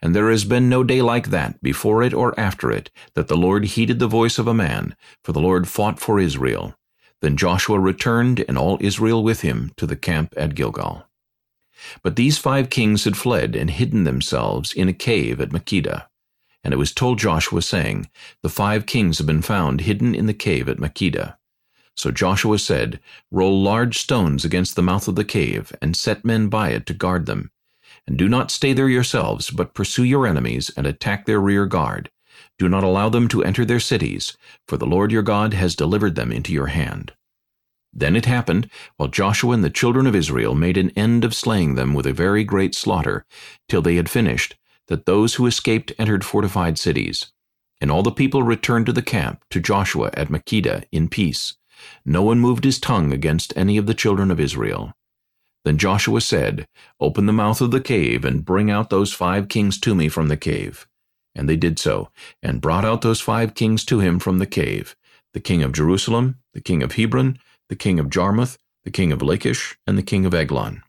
And there has been no day like that, before it or after it, that the Lord heeded the voice of a man, for the Lord fought for Israel. Then Joshua returned, and all Israel with him, to the camp at Gilgal. But these five kings had fled and hidden themselves in a cave at Makkedah. And it was told Joshua, saying, The five kings have been found hidden in the cave at Makkedah. So Joshua said, Roll large stones against the mouth of the cave, and set men by it to guard them, and do not stay there yourselves, but pursue your enemies and attack their rear guard. Do not allow them to enter their cities, for the Lord your God has delivered them into your hand. Then it happened, while Joshua and the children of Israel made an end of slaying them with a very great slaughter, till they had finished, that those who escaped entered fortified cities. And all the people returned to the camp, to Joshua at Makkedah, in peace. No one moved his tongue against any of the children of Israel. Then Joshua said, Open the mouth of the cave, and bring out those five kings to me from the cave. And they did so, and brought out those five kings to him from the cave, the king of Jerusalem, the king of Hebron, the king of Jarmuth, the king of Lachish, and the king of Eglon.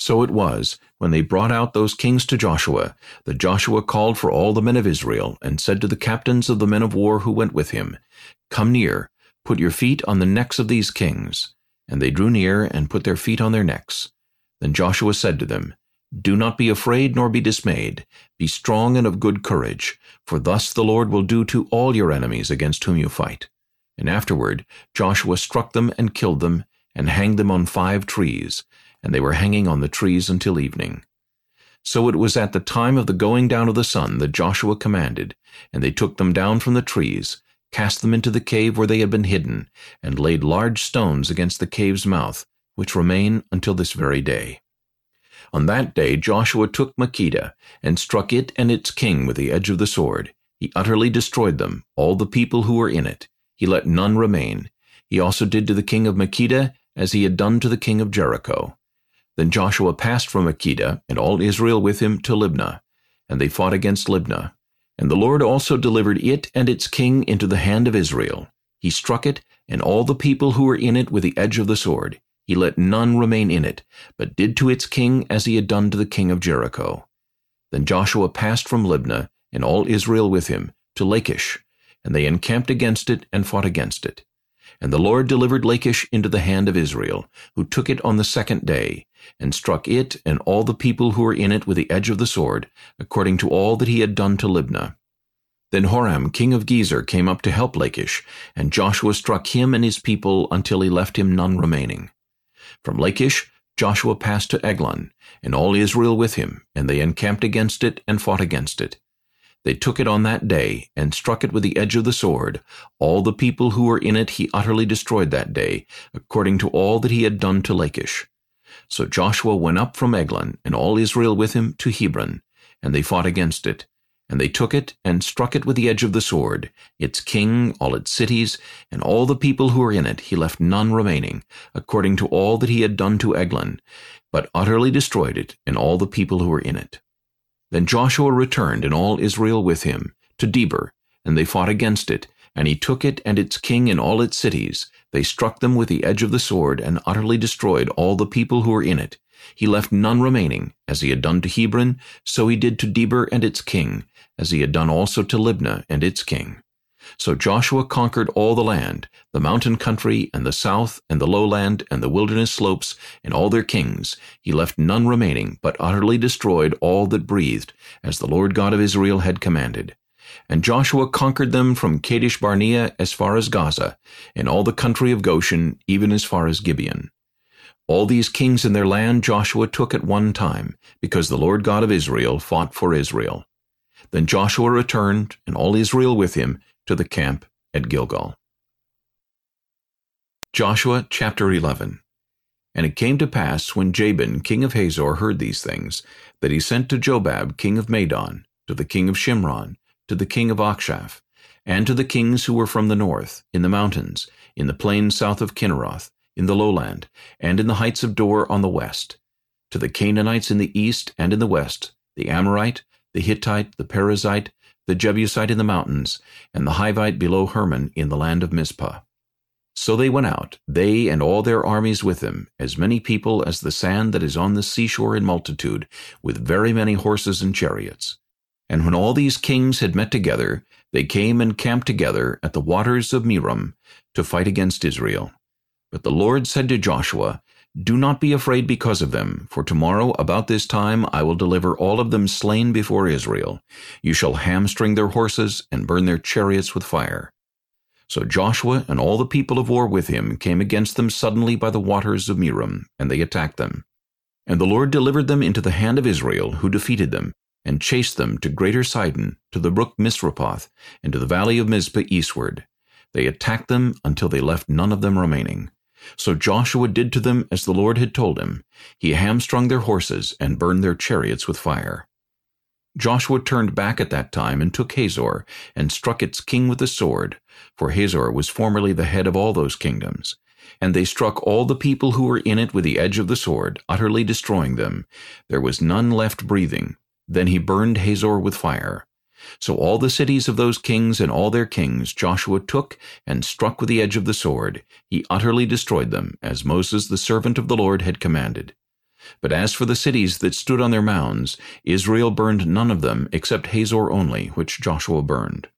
So it was, when they brought out those kings to Joshua, that Joshua called for all the men of Israel, and said to the captains of the men of war who went with him, Come near, put your feet on the necks of these kings. And they drew near and put their feet on their necks. Then Joshua said to them, Do not be afraid nor be dismayed. Be strong and of good courage, for thus the Lord will do to all your enemies against whom you fight. And afterward Joshua struck them and killed them, and hanged them on five trees, and they were hanging on the trees until evening. So it was at the time of the going down of the sun that Joshua commanded, and they took them down from the trees, cast them into the cave where they had been hidden, and laid large stones against the cave's mouth, which remain until this very day. On that day Joshua took Makkedah, and struck it and its king with the edge of the sword. He utterly destroyed them, all the people who were in it. He let none remain. He also did to the king of Makkedah as he had done to the king of Jericho. Then Joshua passed from Makkedah, and all Israel with him, to Libnah. And they fought against Libnah. And the Lord also delivered it and its king into the hand of Israel. He struck it, and all the people who were in it with the edge of the sword. He let none remain in it, but did to its king as he had done to the king of Jericho. Then Joshua passed from Libnah, and all Israel with him, to Lachish, and they encamped against it and fought against it. And the Lord delivered Lachish into the hand of Israel, who took it on the second day, and struck it and all the people who were in it with the edge of the sword, according to all that he had done to Libnah. Then Horam king of Gezer came up to help Lachish, and Joshua struck him and his people until he left him none remaining. From Lachish Joshua passed to Eglon, and all Israel with him, and they encamped against it and fought against it. They took it on that day, and struck it with the edge of the sword. All the people who were in it he utterly destroyed that day, according to all that he had done to Lachish. So Joshua went up from Eglon, and all Israel with him, to Hebron, and they fought against it. And they took it, and struck it with the edge of the sword, its king, all its cities, and all the people who were in it, he left none remaining, according to all that he had done to Eglon, but utterly destroyed it, and all the people who were in it. Then Joshua returned, and all Israel with him, to Debir, and they fought against it, and he took it and its king and all its cities, they struck them with the edge of the sword, and utterly destroyed all the people who were in it. He left none remaining, as he had done to Hebron, so he did to Debir and its king, as he had done also to Libnah and its king. So Joshua conquered all the land, the mountain country, and the south, and the lowland, and the wilderness slopes, and all their kings. He left none remaining, but utterly destroyed all that breathed, as the Lord God of Israel had commanded. And Joshua conquered them from Kadesh Barnea as far as Gaza, and all the country of Goshen, even as far as Gibeon. All these kings in their land Joshua took at one time, because the Lord God of Israel fought for Israel. Then Joshua returned, and all Israel with him, to the camp at Gilgal. Joshua chapter 11 And it came to pass, when Jabin king of Hazor heard these things, that he sent to Jobab king of Madon, to the king of Shimron, to the king of Achshaph, and to the kings who were from the north, in the mountains, in the plain south of Chinneroth, in the lowland, and in the heights of Dor on the west, to the Canaanites in the east and in the west, the Amorite, the Hittite, the Perizzite, the Jebusite in the mountains, and the Hivite below Hermon in the land of Mizpah. So they went out, they and all their armies with them, as many people as the sand that is on the seashore in multitude, with very many horses and chariots. And when all these kings had met together, they came and camped together at the waters of Merom to fight against Israel. But the Lord said to Joshua, Do not be afraid because of them, for tomorrow about this time I will deliver all of them slain before Israel. You shall hamstring their horses and burn their chariots with fire. So Joshua and all the people of war with him came against them suddenly by the waters of Merom, and they attacked them. And the Lord delivered them into the hand of Israel, who defeated them, and chased them to greater Sidon, to the brook Misrephoth, and to the valley of Mizpah eastward. They attacked them until they left none of them remaining. So Joshua did to them as the Lord had told him. He hamstrung their horses and burned their chariots with fire. Joshua turned back at that time and took Hazor, and struck its king with the sword, for Hazor was formerly the head of all those kingdoms. And they struck all the people who were in it with the edge of the sword, utterly destroying them. There was none left breathing. Then he burned Hazor with fire. So all the cities of those kings and all their kings Joshua took and struck with the edge of the sword. He utterly destroyed them, as Moses the servant of the Lord had commanded. But as for the cities that stood on their mounds, Israel burned none of them except Hazor only, which Joshua burned.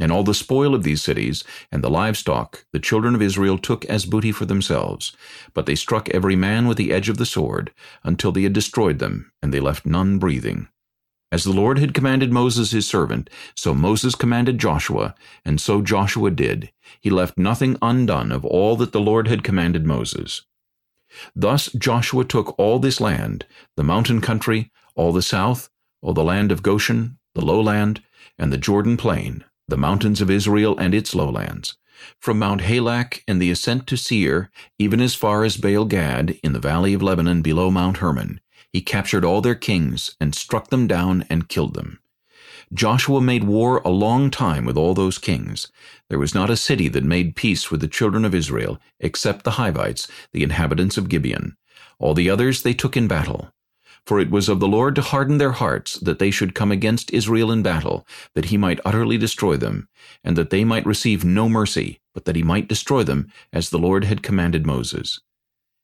And all the spoil of these cities, and the livestock, the children of Israel took as booty for themselves. But they struck every man with the edge of the sword, until they had destroyed them, and they left none breathing. As the Lord had commanded Moses his servant, so Moses commanded Joshua, and so Joshua did. He left nothing undone of all that the Lord had commanded Moses. Thus Joshua took all this land, the mountain country, all the south, all the land of Goshen, the lowland, and the Jordan plain, the mountains of Israel and its lowlands, from Mount Halak and the ascent to Seir, even as far as Baal Gad in the valley of Lebanon below Mount Hermon, he captured all their kings and struck them down and killed them. Joshua made war a long time with all those kings. There was not a city that made peace with the children of Israel, except the Hivites, the inhabitants of Gibeon. All the others they took in battle. For it was of the Lord to harden their hearts, that they should come against Israel in battle, that he might utterly destroy them, and that they might receive no mercy, but that he might destroy them, as the Lord had commanded Moses.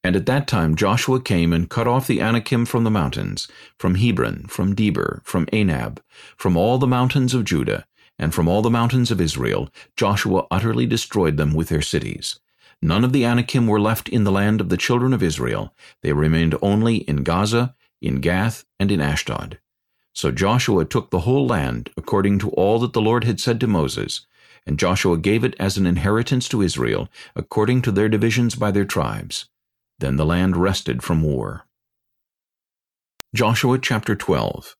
And at that time Joshua came and cut off the Anakim from the mountains, from Hebron, from Debir, from Anab, from all the mountains of Judah, and from all the mountains of Israel. Joshua utterly destroyed them with their cities. None of the Anakim were left in the land of the children of Israel. They remained only in Gaza, in Gath, and in Ashdod. So Joshua took the whole land, according to all that the Lord had said to Moses, and Joshua gave it as an inheritance to Israel, according to their divisions by their tribes. Then the land rested from war. Joshua chapter 12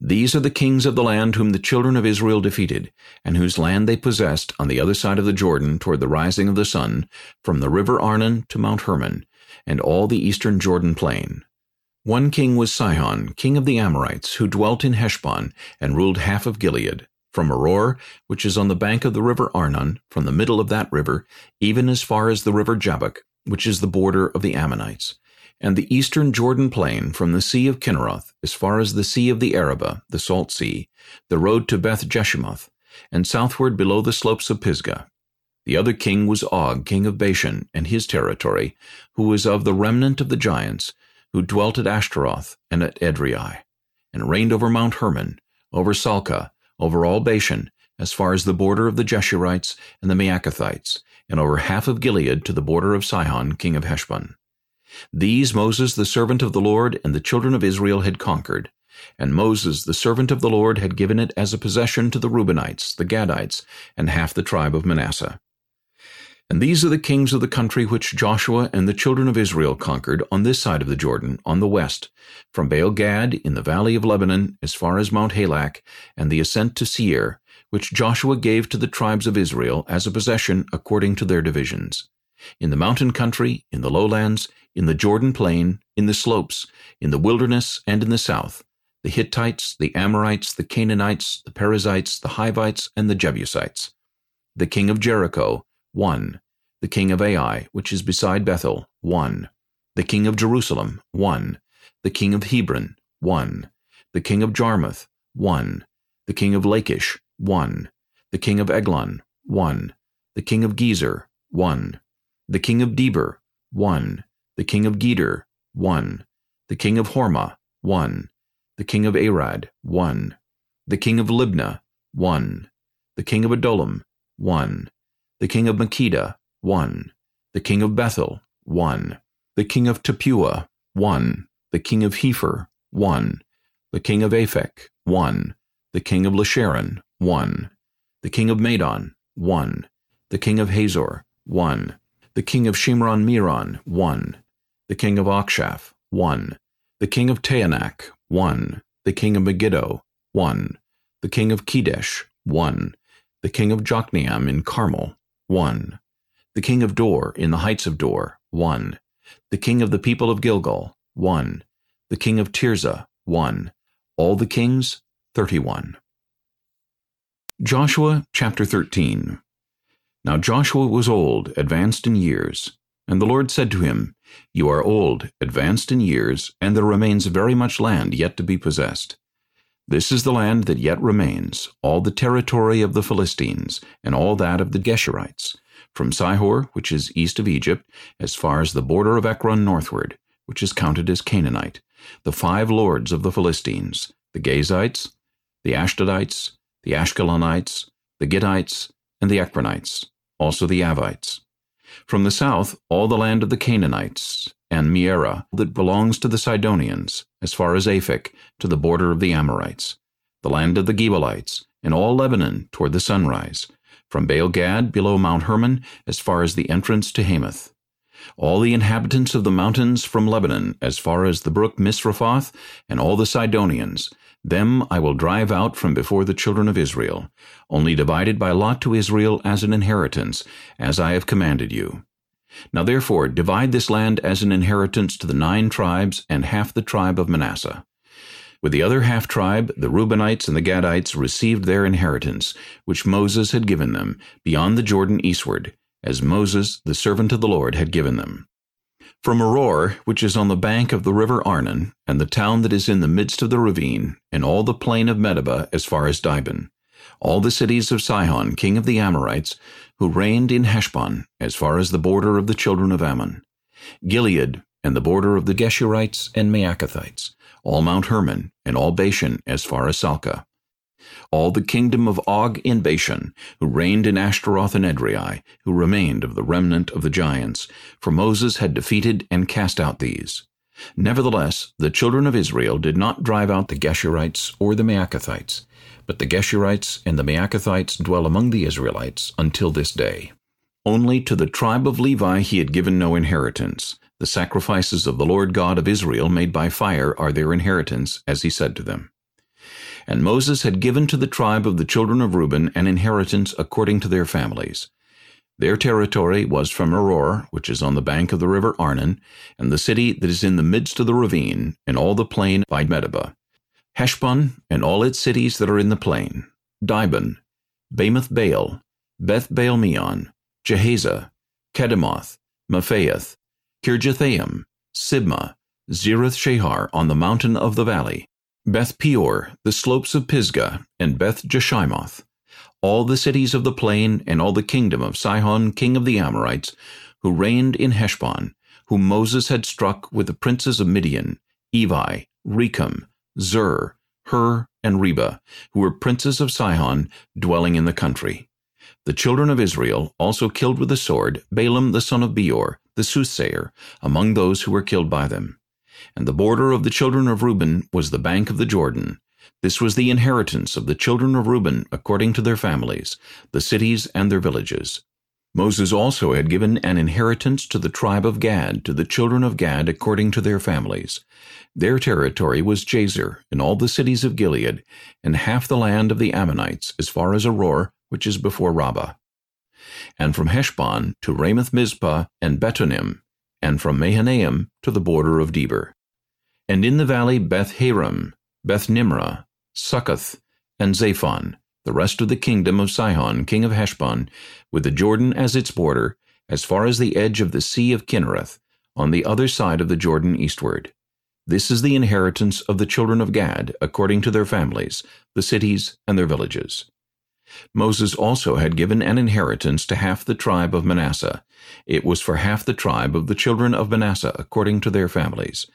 These are the kings of the land whom the children of Israel defeated, and whose land they possessed on the other side of the Jordan toward the rising of the sun, from the river Arnon to Mount Hermon, and all the eastern Jordan plain. One king was Sihon, king of the Amorites, who dwelt in Heshbon, and ruled half of Gilead, from Aroer, which is on the bank of the river Arnon, from the middle of that river, even as far as the river Jabbok, which is the border of the Ammonites, and the eastern Jordan plain from the Sea of Chinneroth as far as the Sea of the Arabah, the Salt Sea, the road to Beth Jeshimoth, and southward below the slopes of Pisgah. The other king was Og, king of Bashan, and his territory, who was of the remnant of the giants, who dwelt at Ashtaroth and at Edrei, and reigned over Mount Hermon, over Salcah, over all Bashan, as far as the border of the Jeshurites and the Maacathites, and over half of Gilead to the border of Sihon, king of Heshbon. These Moses the servant of the Lord and the children of Israel had conquered, and Moses the servant of the Lord had given it as a possession to the Reubenites, the Gadites, and half the tribe of Manasseh. And these are the kings of the country which Joshua and the children of Israel conquered on this side of the Jordan, on the west, from Baal Gad in the valley of Lebanon as far as Mount Halak, and the ascent to Seir, which Joshua gave to the tribes of Israel as a possession according to their divisions. In the mountain country, in the lowlands, in the Jordan plain, in the slopes, in the wilderness, and in the south, the Hittites, the Amorites, the Canaanites, the Perizzites, the Hivites, and the Jebusites. The king of Jericho, 1. The king of Ai, which is beside Bethel, 1. The king of Jerusalem, 1. The king of Hebron, 1. The king of Jarmuth, 1. The king of Lachish, 1. The king of Eglon, 1. The king of Gezer, 1. The king of Debir, 1. The king of Geder, 1. The king of Hormah, 1. The king of Arad, 1. The king of Libnah, 1. The king of Adullam, 1 the king of Makkedah, 1. The king of Bethel, 1. The king of Tappuah, 1. The king of Hepher, 1. The king of Aphek, 1. The king of Lasharon, 1. The king of Madon, 1. The king of Hazor, 1. The king of Shimron Meron, 1. The king of Achshaph, 1. The king of Taanach, 1. The king of Megiddo, 1. The king of Kedesh, 1. The king of Jokneam in Carmel, 1. The king of Dor in the heights of Dor, 1. The king of the people of Gilgal, 1. The king of Tirzah, 1. All the kings, 31. Joshua chapter 13 Now Joshua was old, advanced in years. And the Lord said to him, You are old, advanced in years, and there remains very much land yet to be possessed. This is the land that yet remains, all the territory of the Philistines, and all that of the Geshurites, from Sihor, which is east of Egypt, as far as the border of Ekron northward, which is counted as Canaanite, the five lords of the Philistines, the Gazites, the Ashdodites, the Ashkelonites, the Gittites, and the Ekronites, also the Avites. From the south, all the land of the Canaanites, and Mearah that belongs to the Sidonians, as far as Aphek, to the border of the Amorites, the land of the Gebalites, and all Lebanon toward the sunrise, from Baal Gad below Mount Hermon, as far as the entrance to Hamath. All the inhabitants of the mountains from Lebanon, as far as the brook Misrephoth, and all the Sidonians, them I will drive out from before the children of Israel, only divided by lot to Israel as an inheritance, as I have commanded you. Now therefore divide this land as an inheritance to the nine tribes and half the tribe of Manasseh. With the other half tribe, the Reubenites and the Gadites received their inheritance, which Moses had given them, beyond the Jordan eastward, as Moses, the servant of the Lord, had given them. From Aroer, which is on the bank of the river Arnon, and the town that is in the midst of the ravine, and all the plain of Medeba as far as Dibon, all the cities of Sihon, king of the Amorites, who reigned in Heshbon, as far as the border of the children of Ammon, Gilead, and the border of the Geshurites and Maacathites, all Mount Hermon, and all Bashan, as far as Salcah, all the kingdom of Og in Bashan, who reigned in Ashtaroth and Edrei, who remained of the remnant of the giants, for Moses had defeated and cast out these. Nevertheless, the children of Israel did not drive out the Geshurites or the Maacathites, but the Geshurites and the Maacathites dwell among the Israelites until this day. Only to the tribe of Levi he had given no inheritance. The sacrifices of the Lord God of Israel made by fire are their inheritance, as he said to them. And Moses had given to the tribe of the children of Reuben an inheritance according to their families. Their territory was from Aroer, which is on the bank of the river Arnon, and the city that is in the midst of the ravine, and all the plain by Medeba, Heshbon and all its cities that are in the plain, Dibon, Bamoth Baal, Beth Baal Meon, Jahaziah, Kedemoth, Mephaath, Kirjathaim, Sibmah, Zereth Shahar on the mountain of the valley, Beth Peor, the slopes of Pisgah, and Beth Jeshimoth, all the cities of the plain, and all the kingdom of Sihon king of the Amorites, who reigned in Heshbon, whom Moses had struck with the princes of Midian, Evi, Rekem, Zur, Hur, and Reba, who were princes of Sihon, dwelling in the country. The children of Israel also killed with the sword Balaam the son of Beor, the soothsayer, among those who were killed by them. And the border of the children of Reuben was the bank of the Jordan. This was the inheritance of the children of Reuben according to their families, the cities and their villages. Moses also had given an inheritance to the tribe of Gad, to the children of Gad according to their families. Their territory was Jazer, and all the cities of Gilead, and half the land of the Ammonites, as far as Aroer, which is before Rabbah. And from Heshbon to Ramoth Mizpah and Betonim, and from Mahanaim to the border of Debir. And in the valley Beth Haram, Beth Nimrah, Succoth, and Zaphon, the rest of the kingdom of Sihon, king of Heshbon, with the Jordan as its border, as far as the edge of the sea of Chinnereth, on the other side of the Jordan eastward. This is the inheritance of the children of Gad, according to their families, the cities and their villages. Moses also had given an inheritance to half the tribe of Manasseh. It was for half the tribe of the children of Manasseh, according to their families.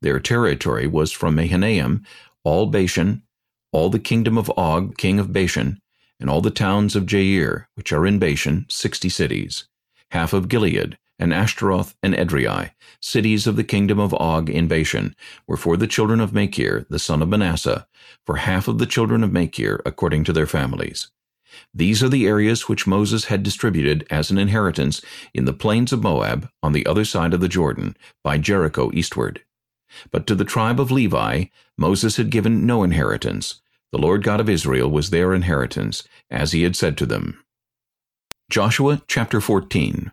Their territory was from Mahanaim, all Bashan, all the kingdom of Og, king of Bashan, and all the towns of Jair, which are in Bashan, sixty cities, half of Gilead, and Ashtaroth and Edrei, cities of the kingdom of Og in Bashan, were for the children of Machir, the son of Manasseh, for half of the children of Machir, according to their families. These are the areas which Moses had distributed as an inheritance in the plains of Moab, on the other side of the Jordan, by Jericho eastward. But to the tribe of Levi Moses had given no inheritance, the Lord God of Israel was their inheritance, as he had said to them. Joshua chapter 14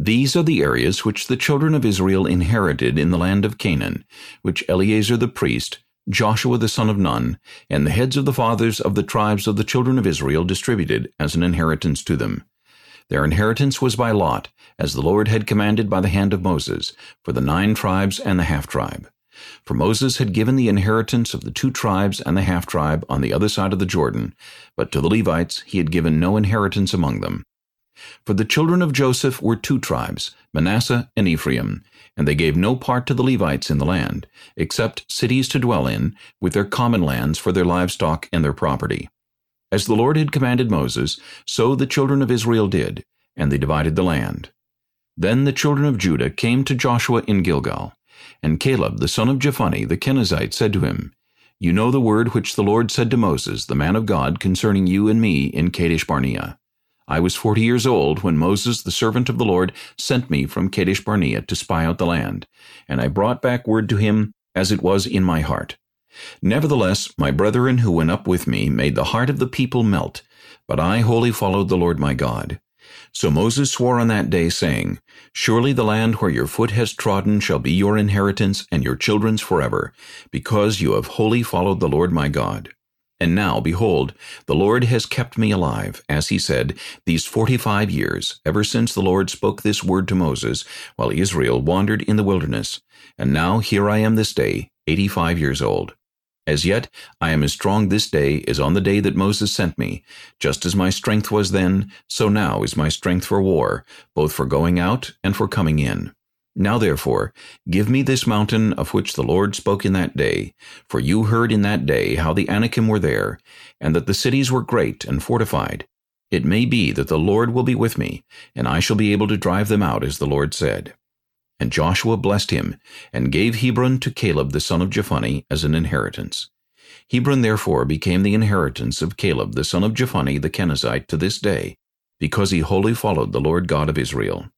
These are the areas which the children of Israel inherited in the land of Canaan, which Eleazar the priest, Joshua the son of Nun, and the heads of the fathers of the tribes of the children of Israel distributed as an inheritance to them. Their inheritance was by lot, as the Lord had commanded by the hand of Moses, for the nine tribes and the half-tribe. For Moses had given the inheritance of the two tribes and the half-tribe on the other side of the Jordan, but to the Levites he had given no inheritance among them. For the children of Joseph were two tribes, Manasseh and Ephraim, and they gave no part to the Levites in the land, except cities to dwell in, with their common lands for their livestock and their property. As the Lord had commanded Moses, so the children of Israel did, and they divided the land. Then the children of Judah came to Joshua in Gilgal, and Caleb the son of Jephunneh the Kenizzite said to him, You know the word which the Lord said to Moses, the man of God, concerning you and me in Kadesh Barnea. I was forty years old when Moses the servant of the Lord sent me from Kadesh Barnea to spy out the land, and I brought back word to him as it was in my heart. Nevertheless, my brethren who went up with me made the heart of the people melt, but I wholly followed the Lord my God. So Moses swore on that day, saying, Surely the land where your foot has trodden shall be your inheritance and your children's forever, because you have wholly followed the Lord my God. And now, behold, the Lord has kept me alive, as he said, these forty-five years, ever since the Lord spoke this word to Moses, while Israel wandered in the wilderness. And now here I am this day, eighty-five years old. As yet I am as strong this day as on the day that Moses sent me. Just as my strength was then, so now is my strength for war, both for going out and for coming in. Now therefore, give me this mountain of which the Lord spoke in that day, for you heard in that day how the Anakim were there, and that the cities were great and fortified. It may be that the Lord will be with me, and I shall be able to drive them out as the Lord said. And Joshua blessed him, and gave Hebron to Caleb the son of Jephunneh as an inheritance. Hebron therefore became the inheritance of Caleb the son of Jephunneh the Kenizzite to this day, because he wholly followed the Lord God of Israel.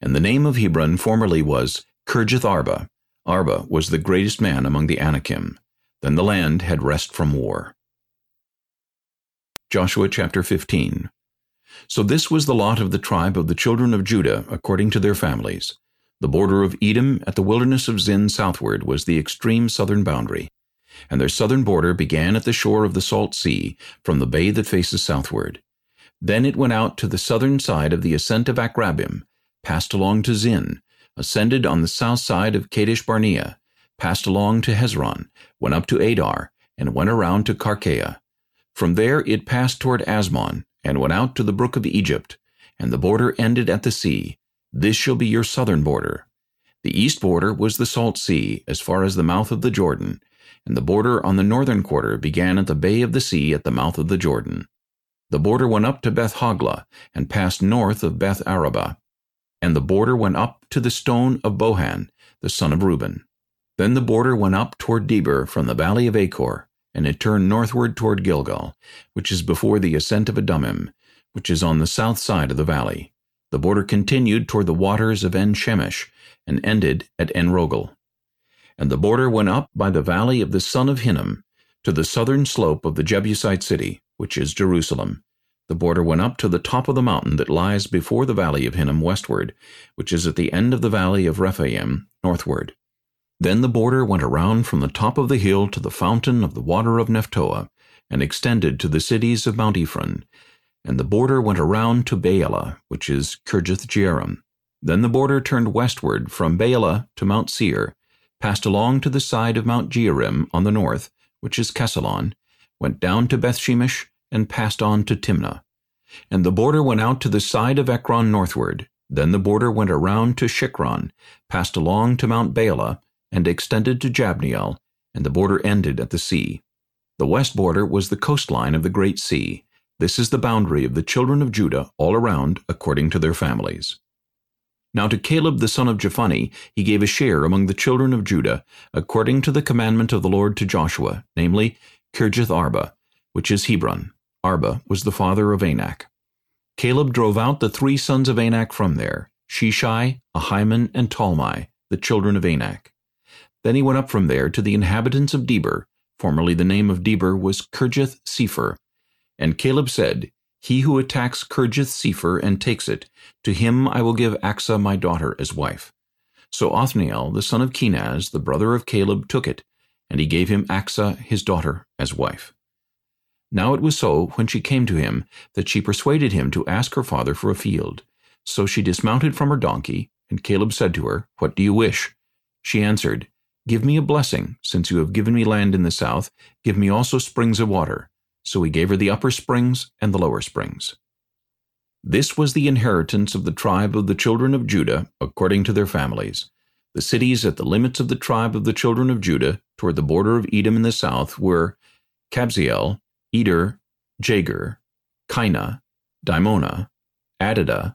And the name of Hebron formerly was Kirjath Arba. Arba was the greatest man among the Anakim. Then the land had rest from war. Joshua chapter 15 So this was the lot of the tribe of the children of Judah according to their families. The border of Edom at the wilderness of Zin southward was the extreme southern boundary, and their southern border began at the shore of the Salt Sea, from the bay that faces southward. Then it went out to the southern side of the ascent of Akrabbim, passed along to Zin, ascended on the south side of Kadesh Barnea, passed along to Hezron, went up to Adar, and went around to Karkaa. From there it passed toward Azmon, and went out to the brook of Egypt, and the border ended at the sea, this shall be your southern border. The east border was the Salt Sea, as far as the mouth of the Jordan, and the border on the northern quarter began at the bay of the sea at the mouth of the Jordan. The border went up to Beth Hoglah, and passed north of Beth Arabah. And the border went up to the stone of Bohan, the son of Reuben. Then the border went up toward Debir from the valley of Achor, and it turned northward toward Gilgal, which is before the ascent of Adummim, which is on the south side of the valley. The border continued toward the waters of En-Shemesh, and ended at En-Rogel. And the border went up by the valley of the son of Hinnom, to the southern slope of the Jebusite city, which is Jerusalem. The border went up to the top of the mountain that lies before the valley of Hinnom westward, which is at the end of the valley of Rephaim northward. Then the border went around from the top of the hill to the fountain of the water of Nephtoah, and extended to the cities of Mount Ephron. And the border went around to Baalah, which is Kirjath-jearim. Then the border turned westward from Baalah to Mount Seir, passed along to the side of Mount Jearim on the north, which is Chesalon, went down to Bethshemesh, and passed on to Timnah. And the border went out to the side of Ekron northward. Then the border went around to Shicron, passed along to Mount Baalah, and extended to Jabneel, and the border ended at the sea. The west border was the coastline of the great sea. This is the boundary of the children of Judah all around, according to their families. Now to Caleb the son of Jephunneh he gave a share among the children of Judah, according to the commandment of the Lord to Joshua, namely, Kirjath Arba, which is Hebron. Arba was the father of Anak. Caleb drove out the three sons of Anak from there, Sheshai, Ahiman, and Talmai, the children of Anak. Then he went up from there to the inhabitants of Debir. Formerly the name of Debir was Kirjath Sepher. And Caleb said, He who attacks Kirjath Sepher and takes it, to him I will give Achsah my daughter as wife. So Othniel, the son of Kenaz, the brother of Caleb, took it, and he gave him Achsah his daughter as wife. Now it was so, when she came to him, that she persuaded him to ask her father for a field. So she dismounted from her donkey, and Caleb said to her, What do you wish? She answered, Give me a blessing, since you have given me land in the south, give me also springs of water. So he gave her the upper springs and the lower springs. This was the inheritance of the tribe of the children of Judah, according to their families. The cities at the limits of the tribe of the children of Judah, toward the border of Edom in the south, were Kabzeel, Eder, Jagur, Kinah, Dimonah, Adadah,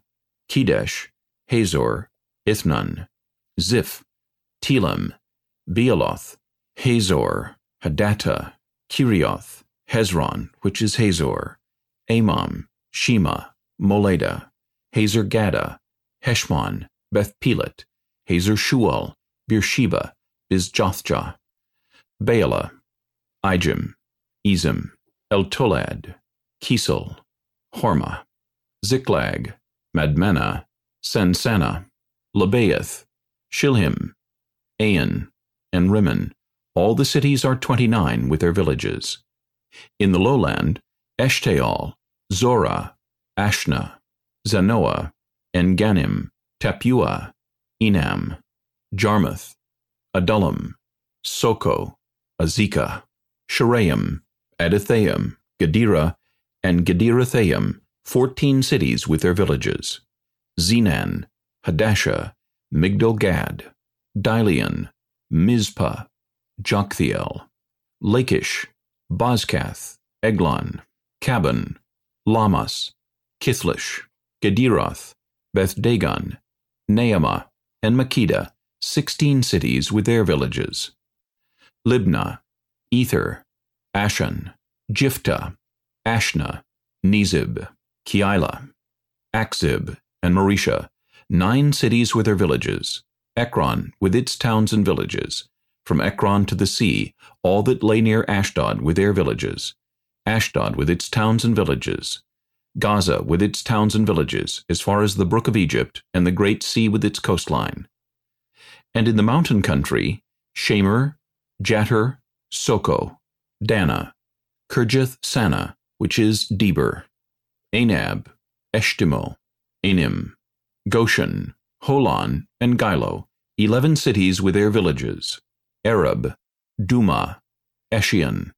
Kedesh, Hazor, Ithnan, Ziph, Telem, Bealoth, Hazor, Hadattah, Kerioth, Hezron, which is Hazor, Amam, Shema, Moladah, Hazar Gaddah, Heshmon, Beth Pelet, Hazar Shual, Beersheba, Bizjothjah, Baalah, Ijim, Ezem, Eltolad, Chesil, Hormah, Ziklag, Madmannah, Sansannah, Lebaoth, Shilhim, Ain, and Rimmon. All the cities are twenty-nine with their villages. In the lowland, Eshtaol, Zorah, Ashnah, Zanoah, Engannim, Tappuah, Enam, Jarmuth, Adullam, Socoh, Azekah, Shaaraim, Adithaim, Gederah, and Gederothaim, fourteen cities with their villages. Zenan, Hadashah, Migdal-gad, Dilean, Mizpah, Joktheel, Lachish, Bozkath, Eglon, Cabbon, Lahmas, Kithlish, Gederoth, Beth-dagon, Naamah, and Makkedah, sixteen cities with their villages. Libnah, Ether, Ashan, Jiphtah, Ashnah, Nezib, Keilah, Achzib, and Mareshah, nine cities with their villages. Ekron with its towns and villages, from Ekron to the sea, all that lay near Ashdod with their villages, Ashdod with its towns and villages, Gaza with its towns and villages, as far as the brook of Egypt, and the great sea with its coastline. And in the mountain country, Shamir, Jattir, Sochoh, Dannah, Kirjath Sannah, which is Debir, Anab, Eshtemoh, Anim, Goshen, Holon, and Giloh, eleven cities with their villages, Arab, Dumah, Eshean,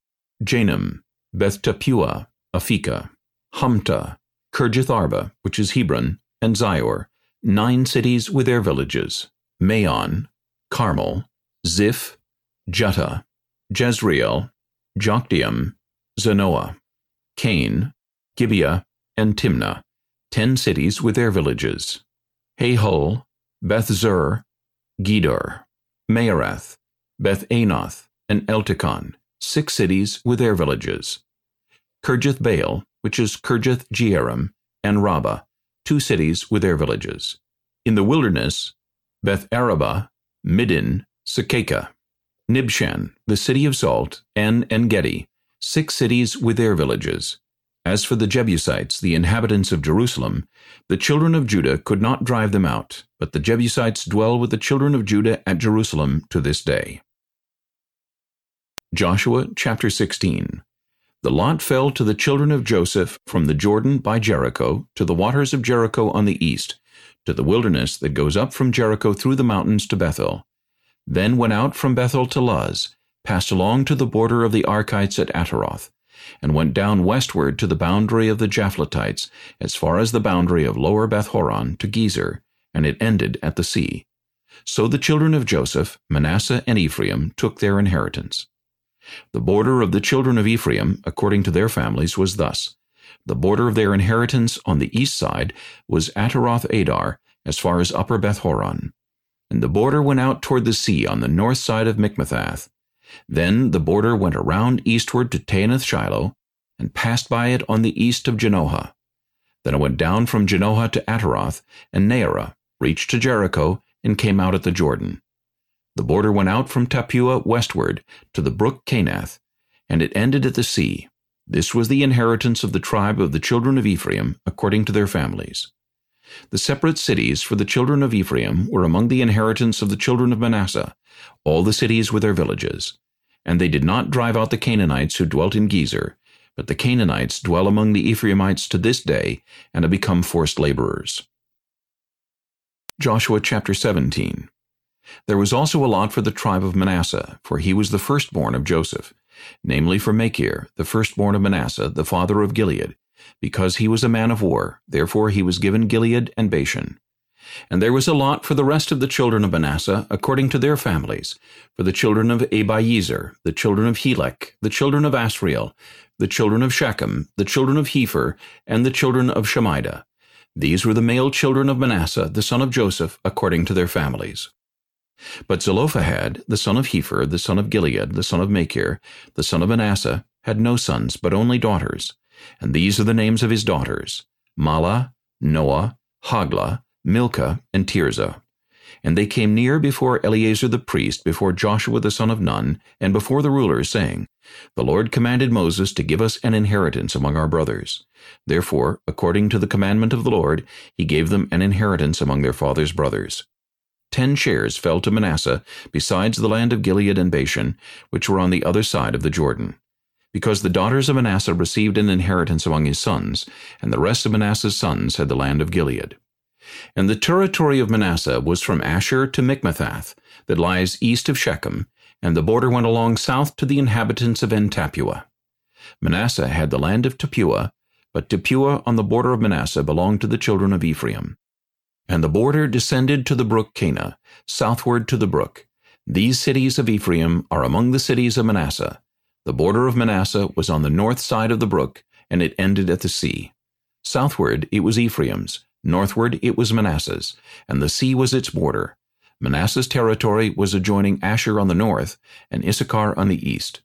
Janum, Beth Tappuah, Aphekah, Humtah, Kirjath Arba, which is Hebron, and Zior, nine cities with their villages, Maon, Carmel, Ziph, Juttah, Jezreel, Jokdeam, Zanoah, Kain, Gibeah, and Timnah, ten cities with their villages. Halhul, Beth-zur, Gedor, Maarath, Beth-Anoth, and Eltekon, six cities with their villages. Kirjath-Baal, which is Kirjath-Jearim, and Rabbah, two cities with their villages. In the wilderness, Beth-arabah, Middin, Secacah, Nibshan, the city of salt, and En-Gedi, six cities with their villages. As for the Jebusites, the inhabitants of Jerusalem, the children of Judah could not drive them out, but the Jebusites dwell with the children of Judah at Jerusalem to this day. Joshua chapter 16 The lot fell to the children of Joseph from the Jordan by Jericho to the waters of Jericho on the east, to the wilderness that goes up from Jericho through the mountains to Bethel. Then went out from Bethel to Luz, passed along to the border of the Archites at Ataroth, and went down westward to the boundary of the Japhletites, as far as the boundary of lower Beth-horon to Gezer, and it ended at the sea. So the children of Joseph, Manasseh and Ephraim, took their inheritance. The border of the children of Ephraim, according to their families, was thus. The border of their inheritance on the east side was Ataroth Addar, as far as upper Beth-horon. And the border went out toward the sea on the north side of Michmethath. Then the border went around eastward to Taanath Shiloh, and passed by it on the east of Janohah. Then it went down from Janohah to Ataroth, and Naarah, reached to Jericho, and came out at the Jordan. The border went out from Tappuah westward to the brook Kanah, and it ended at the sea. This was the inheritance of the tribe of the children of Ephraim, according to their families. The separate cities for the children of Ephraim were among the inheritance of the children of Manasseh, all the cities with their villages. And they did not drive out the Canaanites who dwelt in Gezer, but the Canaanites dwell among the Ephraimites to this day, and have become forced laborers. Joshua chapter 17 There was also a lot for the tribe of Manasseh, for he was the firstborn of Joseph, namely for Machir, the firstborn of Manasseh, the father of Gilead, because he was a man of war, therefore he was given Gilead and Bashan. And there was a lot for the rest of the children of Manasseh, according to their families, for the children of Abiezer, the children of Helek, the children of Asriel, the children of Shechem, the children of Hepher, and the children of Shemida. These were the male children of Manasseh, the son of Joseph, according to their families. But Zelophehad, the son of Hepher, the son of Gilead, the son of Machir, the son of Manasseh, had no sons, but only daughters. And these are the names of his daughters, Mahlah, Noah, Hoglah, Milcah, and Tirzah. And they came near before Eleazar the priest, before Joshua the son of Nun, and before the rulers, saying, The Lord commanded Moses to give us an inheritance among our brothers. Therefore, according to the commandment of the Lord, he gave them an inheritance among their father's brothers. Ten shares fell to Manasseh, besides the land of Gilead and Bashan, which were on the other side of the Jordan. Because the daughters of Manasseh received an inheritance among his sons, and the rest of Manasseh's sons had the land of Gilead. And the territory of Manasseh was from Asher to Michmethath, that lies east of Shechem, and the border went along south to the inhabitants of En-Tappuah. Manasseh had the land of Tappuah, but Tappuah on the border of Manasseh belonged to the children of Ephraim. And the border descended to the brook Kanah, southward to the brook. These cities of Ephraim are among the cities of Manasseh. The border of Manasseh was on the north side of the brook, and it ended at the sea. Southward it was Ephraim's, Northward it was Manasseh's, and the sea was its border. Manasseh's territory was adjoining Asher on the north, and Issachar on the east.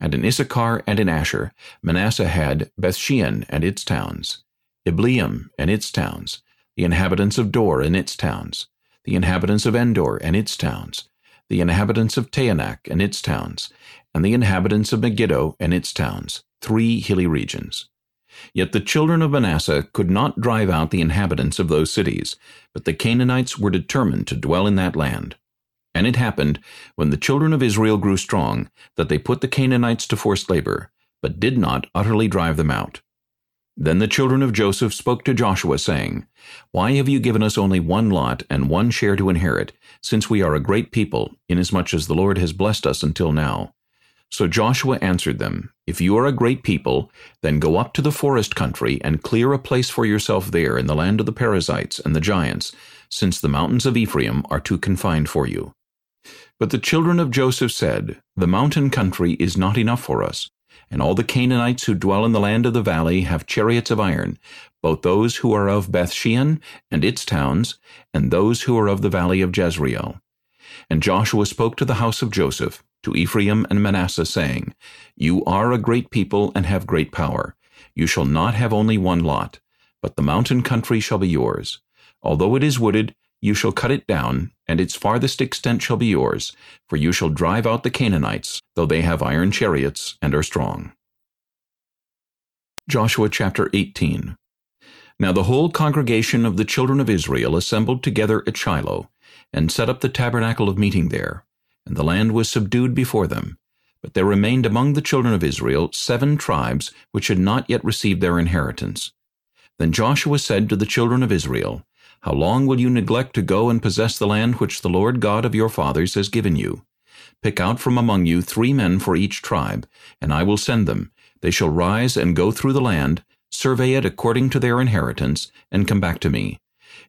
And in Issachar and in Asher, Manasseh had Bethshean and its towns, Ibleam and its towns, the inhabitants of Dor and its towns, the inhabitants of Endor and its towns, the inhabitants of Taanach and its towns, and the inhabitants of Megiddo and its towns, three hilly regions. Yet the children of Manasseh could not drive out the inhabitants of those cities, but the Canaanites were determined to dwell in that land. And it happened, when the children of Israel grew strong, that they put the Canaanites to forced labor, but did not utterly drive them out. Then the children of Joseph spoke to Joshua, saying, Why have you given us only one lot and one share to inherit, since we are a great people, inasmuch as the Lord has blessed us until now? So Joshua answered them, If you are a great people, then go up to the forest country and clear a place for yourself there in the land of the Perizzites and the giants, since the mountains of Ephraim are too confined for you. But the children of Joseph said, The mountain country is not enough for us, and all the Canaanites who dwell in the land of the valley have chariots of iron, both those who are of Bethshean and its towns, and those who are of the valley of Jezreel. And Joshua spoke to the house of Joseph, to Ephraim and Manasseh, saying, You are a great people and have great power. You shall not have only one lot, but the mountain country shall be yours. Although it is wooded, you shall cut it down, and its farthest extent shall be yours, for you shall drive out the Canaanites, though they have iron chariots and are strong. Joshua chapter 18 Now the whole congregation of the children of Israel assembled together at Shiloh, and set up the tabernacle of meeting there, and the land was subdued before them. But there remained among the children of Israel seven tribes which had not yet received their inheritance. Then Joshua said to the children of Israel, how long will you neglect to go and possess the land which the Lord God of your fathers has given you? Pick out from among you three men for each tribe, and I will send them. They shall rise and go through the land, survey it according to their inheritance, and come back to me.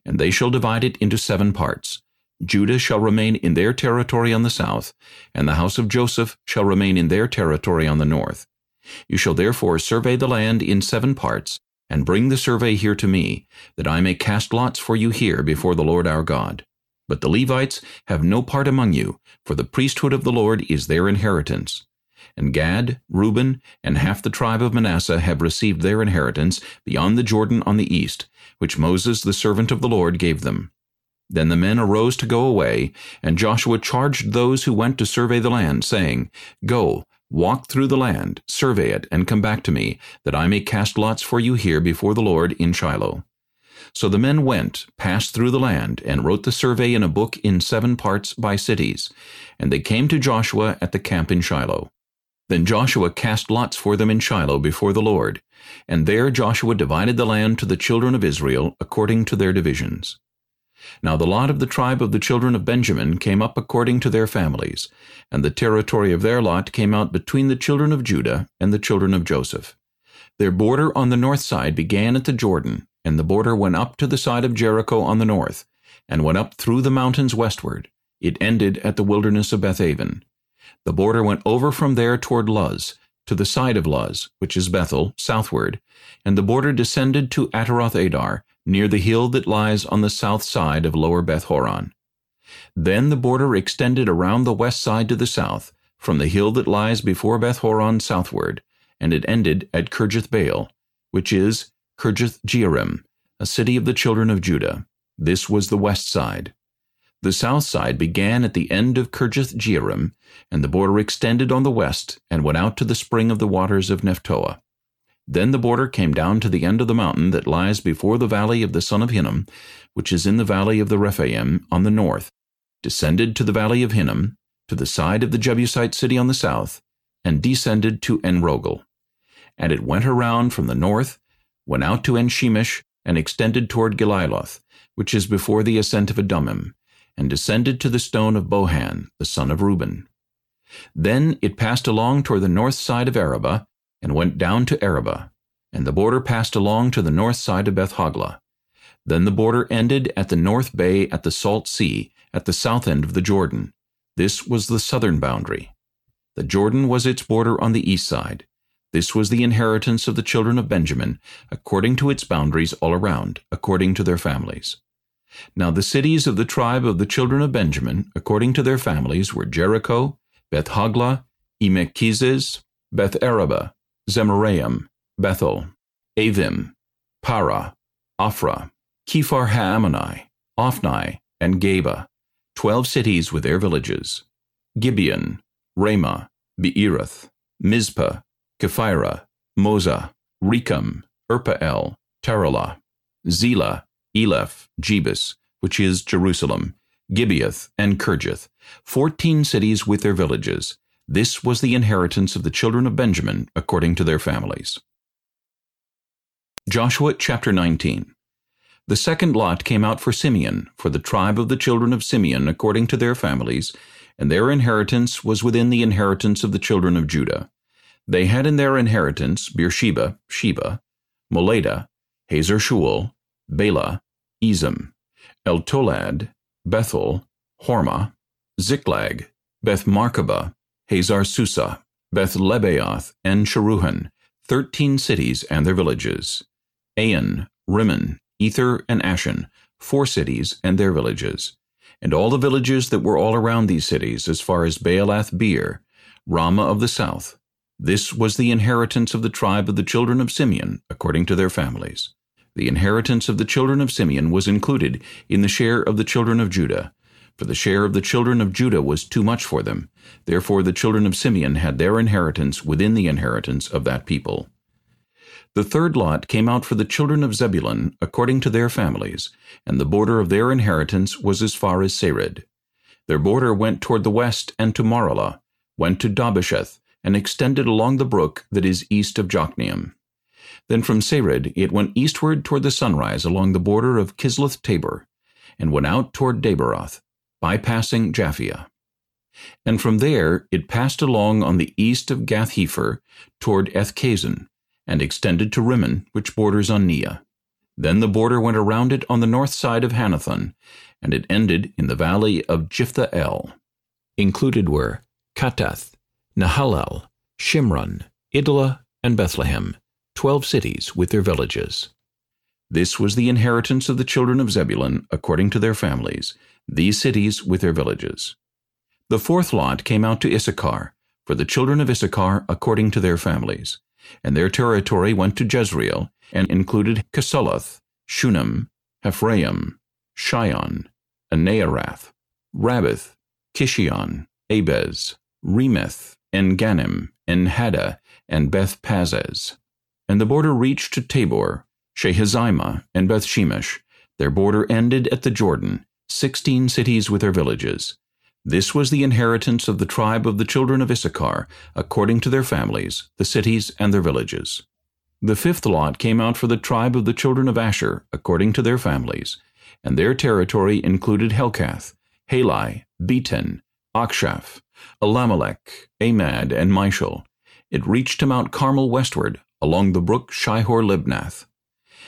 And they shall divide it into seven parts. Judah shall remain in their territory on the south, and the house of Joseph shall remain in their territory on the north. You shall therefore survey the land in seven parts, and bring the survey here to me, that I may cast lots for you here before the Lord our God. But the Levites have no part among you, for the priesthood of the Lord is their inheritance. And Gad, Reuben, and half the tribe of Manasseh have received their inheritance beyond the Jordan on the east, which Moses the servant of the Lord gave them. Then the men arose to go away, and Joshua charged those who went to survey the land, saying, Go, Walk through the land, survey it, and come back to me, that I may cast lots for you here before the Lord in Shiloh. So the men went, passed through the land, and wrote the survey in a book in seven parts by cities. And they came to Joshua at the camp in Shiloh. Then Joshua cast lots for them in Shiloh before the Lord. And there Joshua divided the land to the children of Israel according to their divisions. Now the lot of the tribe of the children of Benjamin came up according to their families, and the territory of their lot came out between the children of Judah and the children of Joseph. Their border on the north side began at the Jordan, and the border went up to the side of Jericho on the north, and went up through the mountains westward. It ended at the wilderness of Bethaven. The border went over from there toward Luz, to the side of Luz, which is Bethel, southward, and the border descended to Ataroth Addar, near the hill that lies on the south side of lower Beth Horon. Then the border extended around the west side to the south, from the hill that lies before Beth Horon southward, and it ended at Kirjath Baal, which is Kirjath Jearim, a city of the children of Judah. This was the west side. The south side began at the end of Kirjath Jearim, and the border extended on the west and went out to the spring of the waters of Nephtoah. Then the border came down to the end of the mountain that lies before the valley of the son of Hinnom, which is in the valley of the Rephaim on the north, descended to the valley of Hinnom, to the side of the Jebusite city on the south, and descended to Enrogel. And it went around from the north, went out to Enshemish, and extended toward Geliloth, which is before the ascent of Adummim, and descended to the stone of Bohan, the son of Reuben. Then it passed along toward the north side of Arabah, and went down to Arabah, and the border passed along to the north side of Beth Hoglah. Then the border ended at the north bay at the Salt Sea, at the south end of the Jordan. This was the southern boundary. The Jordan was its border on the east side. This was the inheritance of the children of Benjamin, according to its boundaries all around, according to their families. Now the cities of the tribe of the children of Benjamin, according to their families, were Jericho, Beth Hoglah, Emek Keziz, Beth Arabah, Zemaraim, Bethel, Avim, Parah, Ophrah, Chephar Haammoni, Ophni, and Geba, twelve cities with their villages, Gibeon, Ramah, Beeroth, Mizpah, Chephirah, Mozah, Rekem, Irpeel, Taralah, Zelah, Eleph, Jebus, which is Jerusalem, Gibeath, and Kirjath, fourteen cities with their villages, this was the inheritance of the children of Benjamin according to their families. Joshua chapter 19 The second lot came out for Simeon, for the tribe of the children of Simeon according to their families, and their inheritance was within the inheritance of the children of Judah. They had in their inheritance Beersheba, Sheba, Moladah, Hazar Shual, Balah, Ezem, Eltolad, Bethul, Hormah, Ziklag, Beth Markabah, Hazar Susah, Beth Lebaoth, and Sharuhen, thirteen cities and their villages. Ain, Rimmon, Ether, and Ashan, four cities and their villages. and all the villages that were all around these cities, as far as Baalath Beer, Ramah of the south. This was the inheritance of the tribe of the children of Simeon, according to their families. The inheritance of the children of Simeon was included in the share of the children of Judah, for the share of the children of Judah was too much for them. Therefore the children of Simeon had their inheritance within the inheritance of that people. The third lot came out for the children of Zebulun according to their families, and the border of their inheritance was as far as Sarid. Their border went toward the west and to Maralah, went to Dabbasheth, and extended along the brook that is east of Jokneam. Then from Sarid it went eastward toward the sunrise along the border of Chisloth Tabor, and went out toward Daberath, bypassing Japhia. And from there it passed along on the east of Gath-hepher toward Ethkazin, and extended to Rimmon, which borders on Neah. Then the border went around it on the north side of Hannathon, and it ended in the valley of Jiphthah El. Included were Kattath, Nahalal, Shimron, Idalah, and Bethlehem, twelve cities with their villages. This was the inheritance of the children of Zebulun according to their families, these cities with their villages. The fourth lot came out to Issachar, for the children of Issachar according to their families, and their territory went to Jezreel, and included Chesulloth, Shunem, Haphraim, Shion, Anaharath, Rabbith, Kishion, Abez, Remeth, En-gannim, En-haddah, and Beth-pazzez. And the border reached to Tabor, Shahazimah, and Beth-shemesh. Their border ended at the Jordan, sixteen cities with their villages. This was the inheritance of the tribe of the children of Issachar, according to their families, the cities and their villages. The fifth lot came out for the tribe of the children of Asher, according to their families, and their territory included Helkath, Hali, Beten, Achshaph, Alammelech, Amad, and Mishal. It reached to Mount Carmel westward, along the brook Shihor-libnath.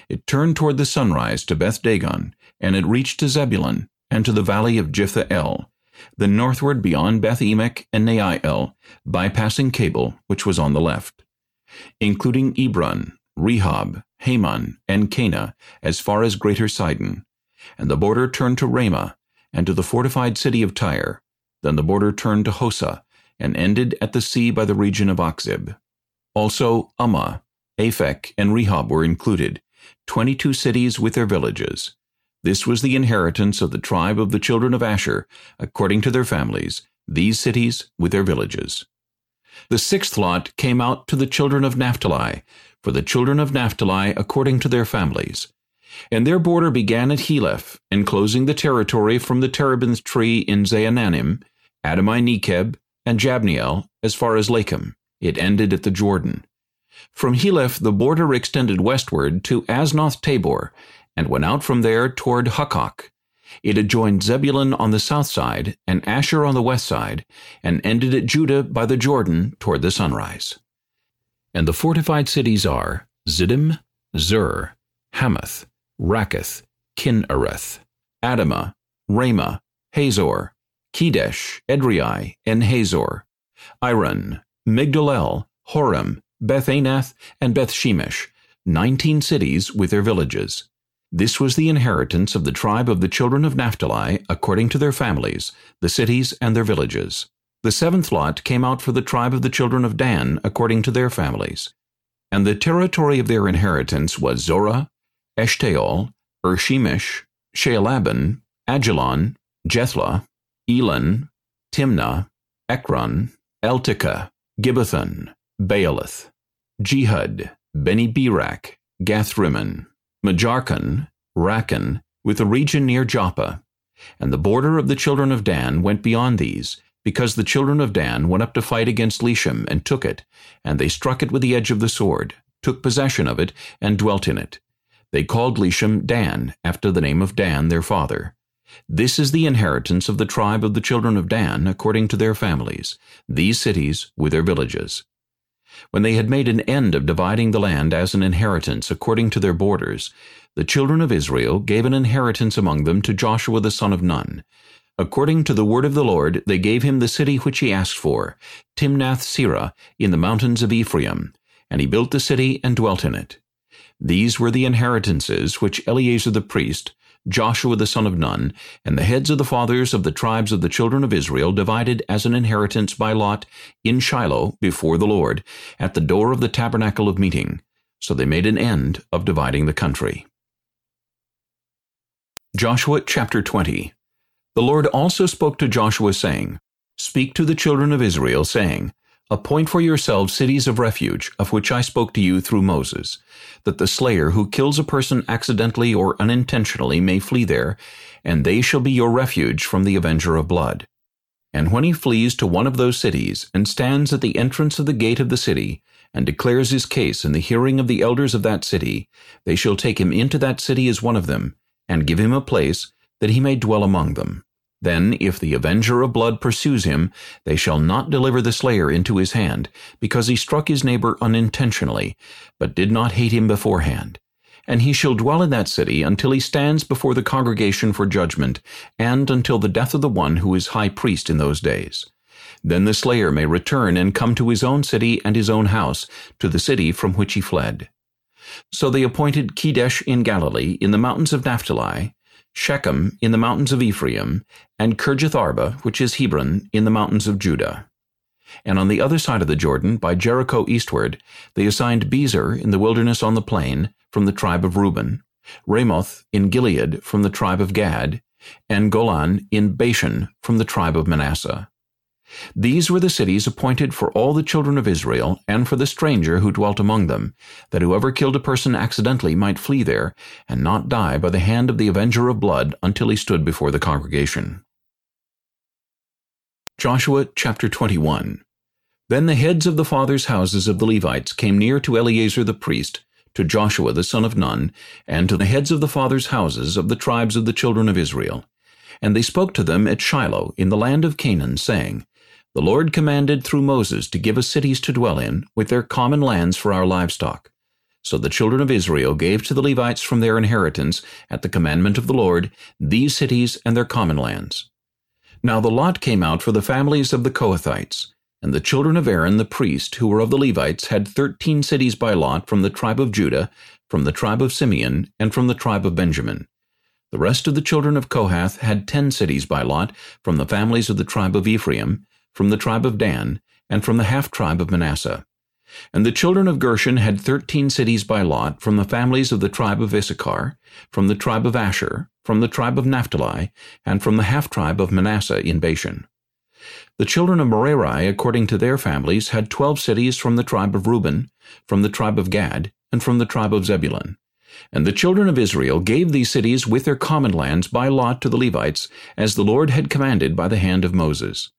It turned toward the sunrise to Beth Dagon, and it reached to Zebulun, and to the valley of Jiphthah El, then northward beyond Beth Emek and Neiel, bypassing Cabul, which was on the left, including Ebron, Rehob, Hammon, and Kanah, as far as Greater Sidon. And the border turned to Ramah, and to the fortified city of Tyre. Then the border turned to Hosah, and ended at the sea by the region of Achzib. Also Ummah, Aphek, and Rehob were included, twenty-two cities with their villages. This was the inheritance of the tribe of the children of Asher, according to their families, these cities with their villages. The sixth lot came out to the children of Naphtali, for the children of Naphtali according to their families. And their border began at Heleph, enclosing the territory from the terebinth tree in Zaanannim, Adami Nekeb, and Jabneel, as far as Lakkum. It ended at the Jordan. From Heleph the border extended westward to Aznoth Tabor, and went out from there toward Hukkok. It adjoined Zebulun on the south side, and Asher on the west side, and ended at Judah by the Jordan toward the sunrise. And the fortified cities are Ziddim, Zur, Hammath, Rakkath, Chinnereth, Adamah, Ramah, Hazor, Kedesh, Edrei, En Hazor, Iron, Migdal-el, Horem, Beth-anath, and Beth-shemesh, nineteen cities with their villages. This was the inheritance of the tribe of the children of Naphtali, according to their families, the cities and their villages. The seventh lot came out for the tribe of the children of Dan, according to their families. And the territory of their inheritance was Zorah, Eshtaol, Irshemesh, Shaalbim, Aijalon, Jethlah, Elon, Timnah, Ekron, Eltekeh, Gibbethon, Baalath, Jehud, Bene-berak, Gathrimmon, Mejarkon, Rakkon, with the region near Joppa. And the border of the children of Dan went beyond these, because the children of Dan went up to fight against Leshem and took it, and they struck it with the edge of the sword, took possession of it, and dwelt in it. They called Leshem Dan, after the name of Dan their father. This is the inheritance of the tribe of the children of Dan, according to their families, these cities with their villages. When they had made an end of dividing the land as an inheritance according to their borders, the children of Israel gave an inheritance among them to Joshua the son of Nun. According to the word of the Lord, they gave him the city which he asked for, Timnath-serah, in the mountains of Ephraim, and he built the city and dwelt in it. These were the inheritances which Eleazar the priest, Joshua the son of Nun, and the heads of the fathers of the tribes of the children of Israel divided as an inheritance by lot in Shiloh before the Lord, at the door of the tabernacle of meeting. So they made an end of dividing the country. Joshua chapter 20 The Lord also spoke to Joshua, saying, Speak to the children of Israel, saying, Appoint for yourselves cities of refuge, of which I spoke to you through Moses, that the slayer who kills a person accidentally or unintentionally may flee there, and they shall be your refuge from the avenger of blood. And when he flees to one of those cities, and stands at the entrance of the gate of the city, and declares his case in the hearing of the elders of that city, they shall take him into that city as one of them, and give him a place, that he may dwell among them. Then, if the avenger of blood pursues him, they shall not deliver the slayer into his hand, because he struck his neighbor unintentionally, but did not hate him beforehand. And he shall dwell in that city until he stands before the congregation for judgment, and until the death of the one who is high priest in those days. Then the slayer may return and come to his own city and his own house, to the city from which he fled. So they appointed Kedesh in Galilee, in the mountains of Naphtali, Shechem in the mountains of Ephraim, and Kirjath Arba, which is Hebron, in the mountains of Judah. And on the other side of the Jordan, by Jericho eastward, they assigned Bezer in the wilderness on the plain, from the tribe of Reuben, Ramoth in Gilead, from the tribe of Gad, and Golan in Bashan, from the tribe of Manasseh. These were the cities appointed for all the children of Israel, and for the stranger who dwelt among them, that whoever killed a person accidentally might flee there, and not die by the hand of the avenger of blood until he stood before the congregation. Joshua chapter 21 Then the heads of the fathers' houses of the Levites came near to Eleazar the priest, to Joshua the son of Nun, and to the heads of the fathers' houses of the tribes of the children of Israel. And they spoke to them at Shiloh in the land of Canaan, saying, the Lord commanded through Moses to give us cities to dwell in, with their common lands for our livestock. So the children of Israel gave to the Levites from their inheritance, at the commandment of the Lord, these cities and their common lands. Now the lot came out for the families of the Kohathites, and the children of Aaron the priest, who were of the Levites, had thirteen cities by lot from the tribe of Judah, from the tribe of Simeon, and from the tribe of Benjamin. The rest of the children of Kohath had ten cities by lot from the families of the tribe of Ephraim, from the tribe of Dan, and from the half-tribe of Manasseh. And the children of Gershon had thirteen cities by lot from the families of the tribe of Issachar, from the tribe of Asher, from the tribe of Naphtali, and from the half-tribe of Manasseh in Bashan. The children of Merari, according to their families, had twelve cities from the tribe of Reuben, from the tribe of Gad, and from the tribe of Zebulun. And the children of Israel gave these cities with their common lands by lot to the Levites, as the Lord had commanded by the hand of Moses.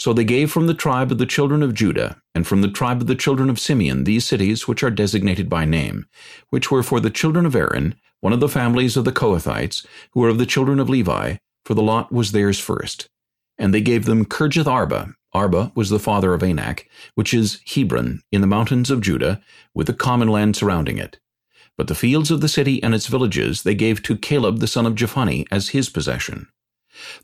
So they gave from the tribe of the children of Judah, and from the tribe of the children of Simeon these cities which are designated by name, which were for the children of Aaron, one of the families of the Kohathites, who were of the children of Levi, for the lot was theirs first. And they gave them Kirjath Arba. Arba was the father of Anak, which is Hebron, in the mountains of Judah, with the common land surrounding it. But the fields of the city and its villages they gave to Caleb the son of Jephunneh as his possession.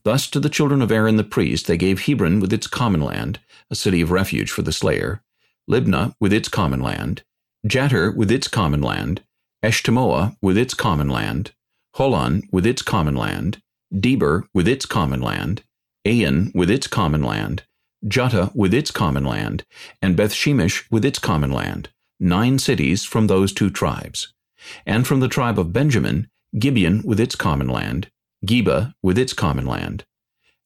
Thus to the children of Aaron the priest they gave Hebron with its common land, a city of refuge for the slayer, Libnah with its common land, Jattir with its common land, Eshtemoa with its common land, Holon with its common land, Debir with its common land, Ain with its common land, Juttah with its common land, and Bethshemesh with its common land, nine cities from those two tribes. And from the tribe of Benjamin, Gibeon with its common land, Geba with its common land,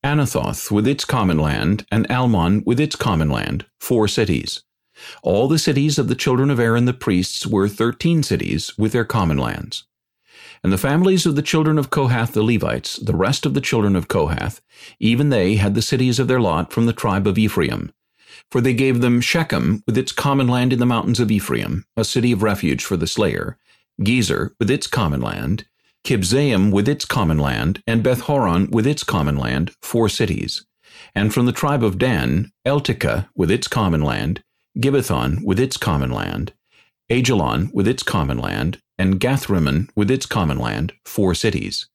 Anathoth with its common land, and Almon with its common land, four cities. All the cities of the children of Aaron the priests were thirteen cities with their common lands. And the families of the children of Kohath the Levites, the rest of the children of Kohath, even they had the cities of their lot from the tribe of Ephraim. For they gave them Shechem with its common land in the mountains of Ephraim, a city of refuge for the slayer, Gezer with its common land, Kibzaim with its common land, and Beth-horon with its common land, four cities. And from the tribe of Dan, Eltekeh with its common land, Gibbethon with its common land, Aijalon with its common land, and Gathrimmon with its common land, four cities.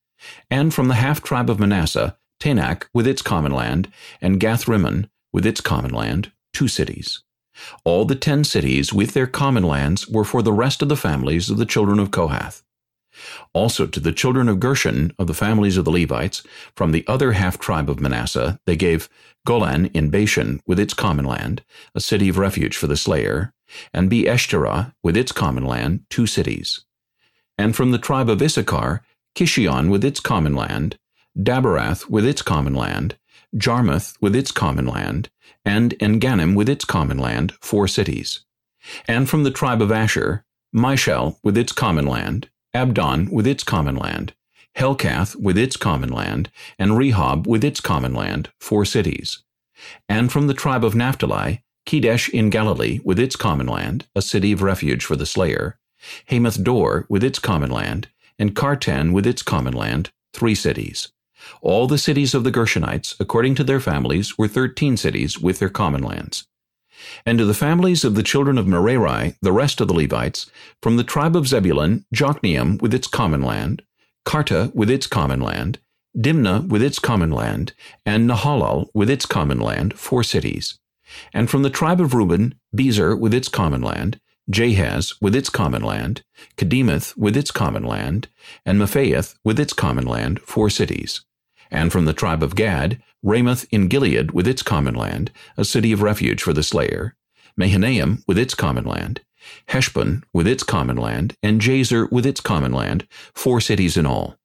And from the half-tribe of Manasseh, Tanach with its common land, and Gathrimmon with its common land, two cities. All the ten cities with their common lands were for the rest of the families of the children of Kohath. Also to the children of Gershon of the families of the Levites, from the other half-tribe of Manasseh, they gave Golan in Bashan with its common land, a city of refuge for the slayer, and Beeshterah with its common land, two cities. And from the tribe of Issachar, Kishion with its common land, Daberath with its common land, Jarmuth with its common land, and Engannim with its common land, four cities. And from the tribe of Asher, Mishal with its common land, Abdon with its common land, Helkath with its common land, and Rehob with its common land, four cities. And from the tribe of Naphtali, Kedesh in Galilee with its common land, a city of refuge for the slayer, Hammoth Dor with its common land, and Kartan with its common land, three cities. All the cities of the Gershonites, according to their families, were thirteen cities with their common lands. And to the families of the children of Merari, the rest of the Levites, from the tribe of Zebulun, Jokneam with its common land, Kartah with its common land, Dimnah with its common land, and Nahalal with its common land, four cities. And from the tribe of Reuben, Bezer with its common land, Jahaz with its common land, Kedemoth with its common land, and Mephaath with its common land, four cities. And from the tribe of Gad, Ramoth in Gilead with its common land, a city of refuge for the slayer, Mahanaim with its common land, Heshbon with its common land, and Jazer with its common land, four cities in all.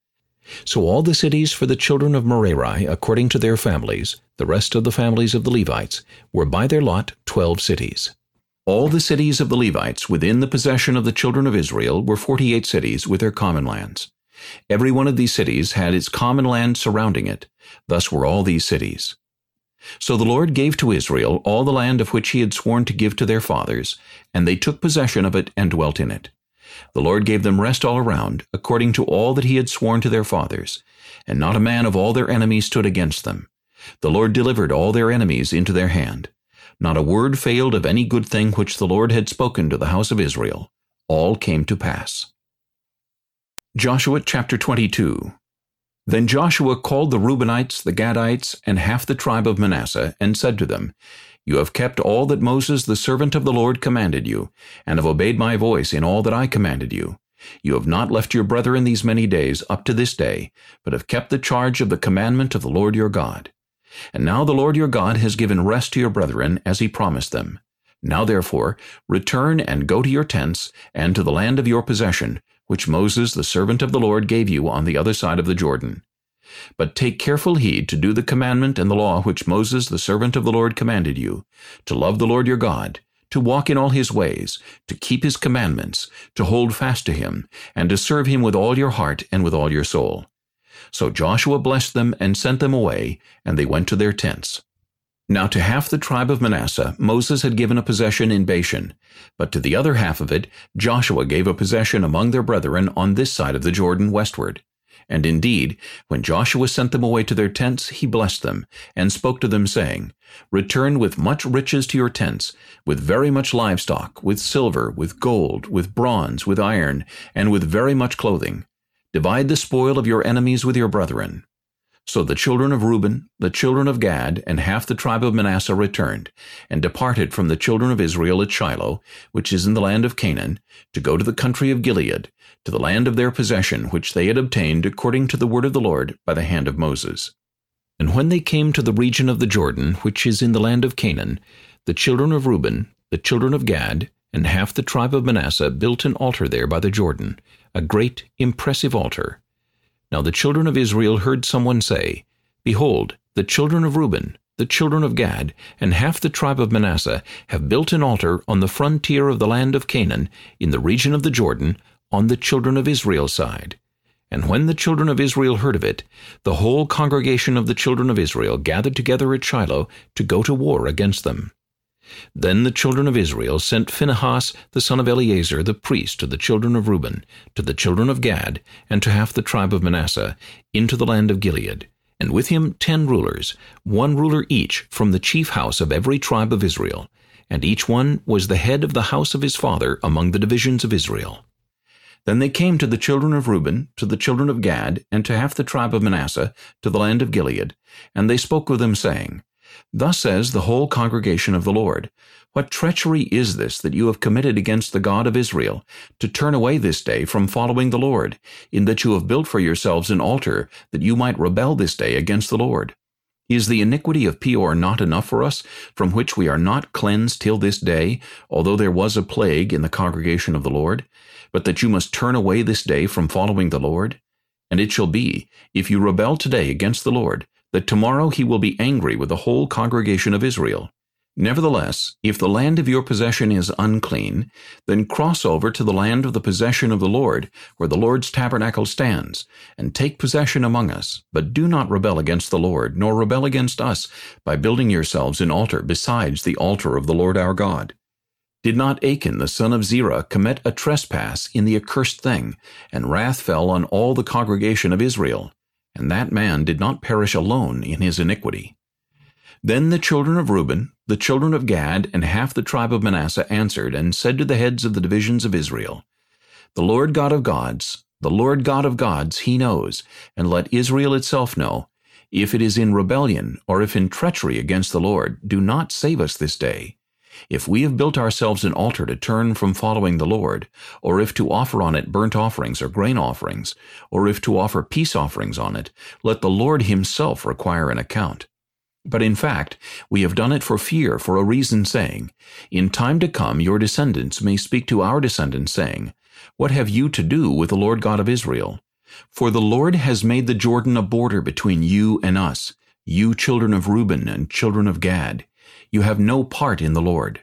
So all the cities for the children of Merari, according to their families, the rest of the families of the Levites, were by their lot twelve cities. All the cities of the Levites within the possession of the children of Israel were forty-eight cities with their common lands. Every one of these cities had its common land surrounding it. Thus were all these cities. So the Lord gave to Israel all the land of which he had sworn to give to their fathers, and they took possession of it and dwelt in it. The Lord gave them rest all around, according to all that he had sworn to their fathers, and not a man of all their enemies stood against them. The Lord delivered all their enemies into their hand. Not a word failed of any good thing which the Lord had spoken to the house of Israel. All came to pass. Joshua chapter 22 Then Joshua called the Reubenites, the Gadites, and half the tribe of Manasseh, and said to them, You have kept all that Moses the servant of the Lord commanded you, and have obeyed my voice in all that I commanded you. You have not left your brethren these many days up to this day, but have kept the charge of the commandment of the Lord your God. And now the Lord your God has given rest to your brethren, as he promised them. Now therefore, return and go to your tents, and to the land of your possession, which Moses the servant of the Lord gave you on the other side of the Jordan. But take careful heed to do the commandment and the law which Moses the servant of the Lord commanded you, to love the Lord your God, to walk in all his ways, to keep his commandments, to hold fast to him, and to serve him with all your heart and with all your soul. So Joshua blessed them and sent them away, and they went to their tents. Now to half the tribe of Manasseh Moses had given a possession in Bashan, but to the other half of it Joshua gave a possession among their brethren on this side of the Jordan westward. And indeed, when Joshua sent them away to their tents, he blessed them, and spoke to them, saying, Return with much riches to your tents, with very much livestock, with silver, with gold, with bronze, with iron, and with very much clothing. Divide the spoil of your enemies with your brethren. So the children of Reuben, the children of Gad, and half the tribe of Manasseh returned, and departed from the children of Israel at Shiloh, which is in the land of Canaan, to go to the country of Gilead, to the land of their possession, which they had obtained according to the word of the Lord by the hand of Moses. And when they came to the region of the Jordan, which is in the land of Canaan, the children of Reuben, the children of Gad, and half the tribe of Manasseh built an altar there by the Jordan, a great, impressive altar, now the children of Israel heard someone say, Behold, the children of Reuben, the children of Gad, and half the tribe of Manasseh have built an altar on the frontier of the land of Canaan, in the region of the Jordan, on the children of Israel's side. And when the children of Israel heard of it, the whole congregation of the children of Israel gathered together at Shiloh to go to war against them. Then the children of Israel sent Phinehas the son of Eleazar the priest to the children of Reuben, to the children of Gad, and to half the tribe of Manasseh, into the land of Gilead, and with him ten rulers, one ruler each from the chief house of every tribe of Israel, and each one was the head of the house of his father among the divisions of Israel. Then they came to the children of Reuben, to the children of Gad, and to half the tribe of Manasseh, to the land of Gilead, and they spoke with them, saying, Thus says the whole congregation of the Lord, What treachery is this that you have committed against the God of Israel, to turn away this day from following the Lord, in that you have built for yourselves an altar, that you might rebel this day against the Lord? Is the iniquity of Peor not enough for us, from which we are not cleansed till this day, although there was a plague in the congregation of the Lord, but that you must turn away this day from following the Lord? And it shall be, if you rebel today against the Lord, that tomorrow he will be angry with the whole congregation of Israel. Nevertheless, if the land of your possession is unclean, then cross over to the land of the possession of the Lord, where the Lord's tabernacle stands, and take possession among us. But do not rebel against the Lord, nor rebel against us, by building yourselves an altar besides the altar of the Lord our God. Did not Achan the son of Zerah commit a trespass in the accursed thing, and wrath fell on all the congregation of Israel? And that man did not perish alone in his iniquity. Then the children of Reuben, the children of Gad, and half the tribe of Manasseh answered and said to the heads of the divisions of Israel, The Lord God of gods, the Lord God of gods, he knows, and let Israel itself know, if it is in rebellion or if in treachery against the Lord, do not save us this day. If we have built ourselves an altar to turn from following the Lord, or if to offer on it burnt offerings or grain offerings, or if to offer peace offerings on it, let the Lord himself require an account. But in fact, we have done it for fear, for a reason, saying, In time to come your descendants may speak to our descendants, saying, What have you to do with the Lord God of Israel? For the Lord has made the Jordan a border between you and us, you children of Reuben and children of Gad. You have no part in the Lord.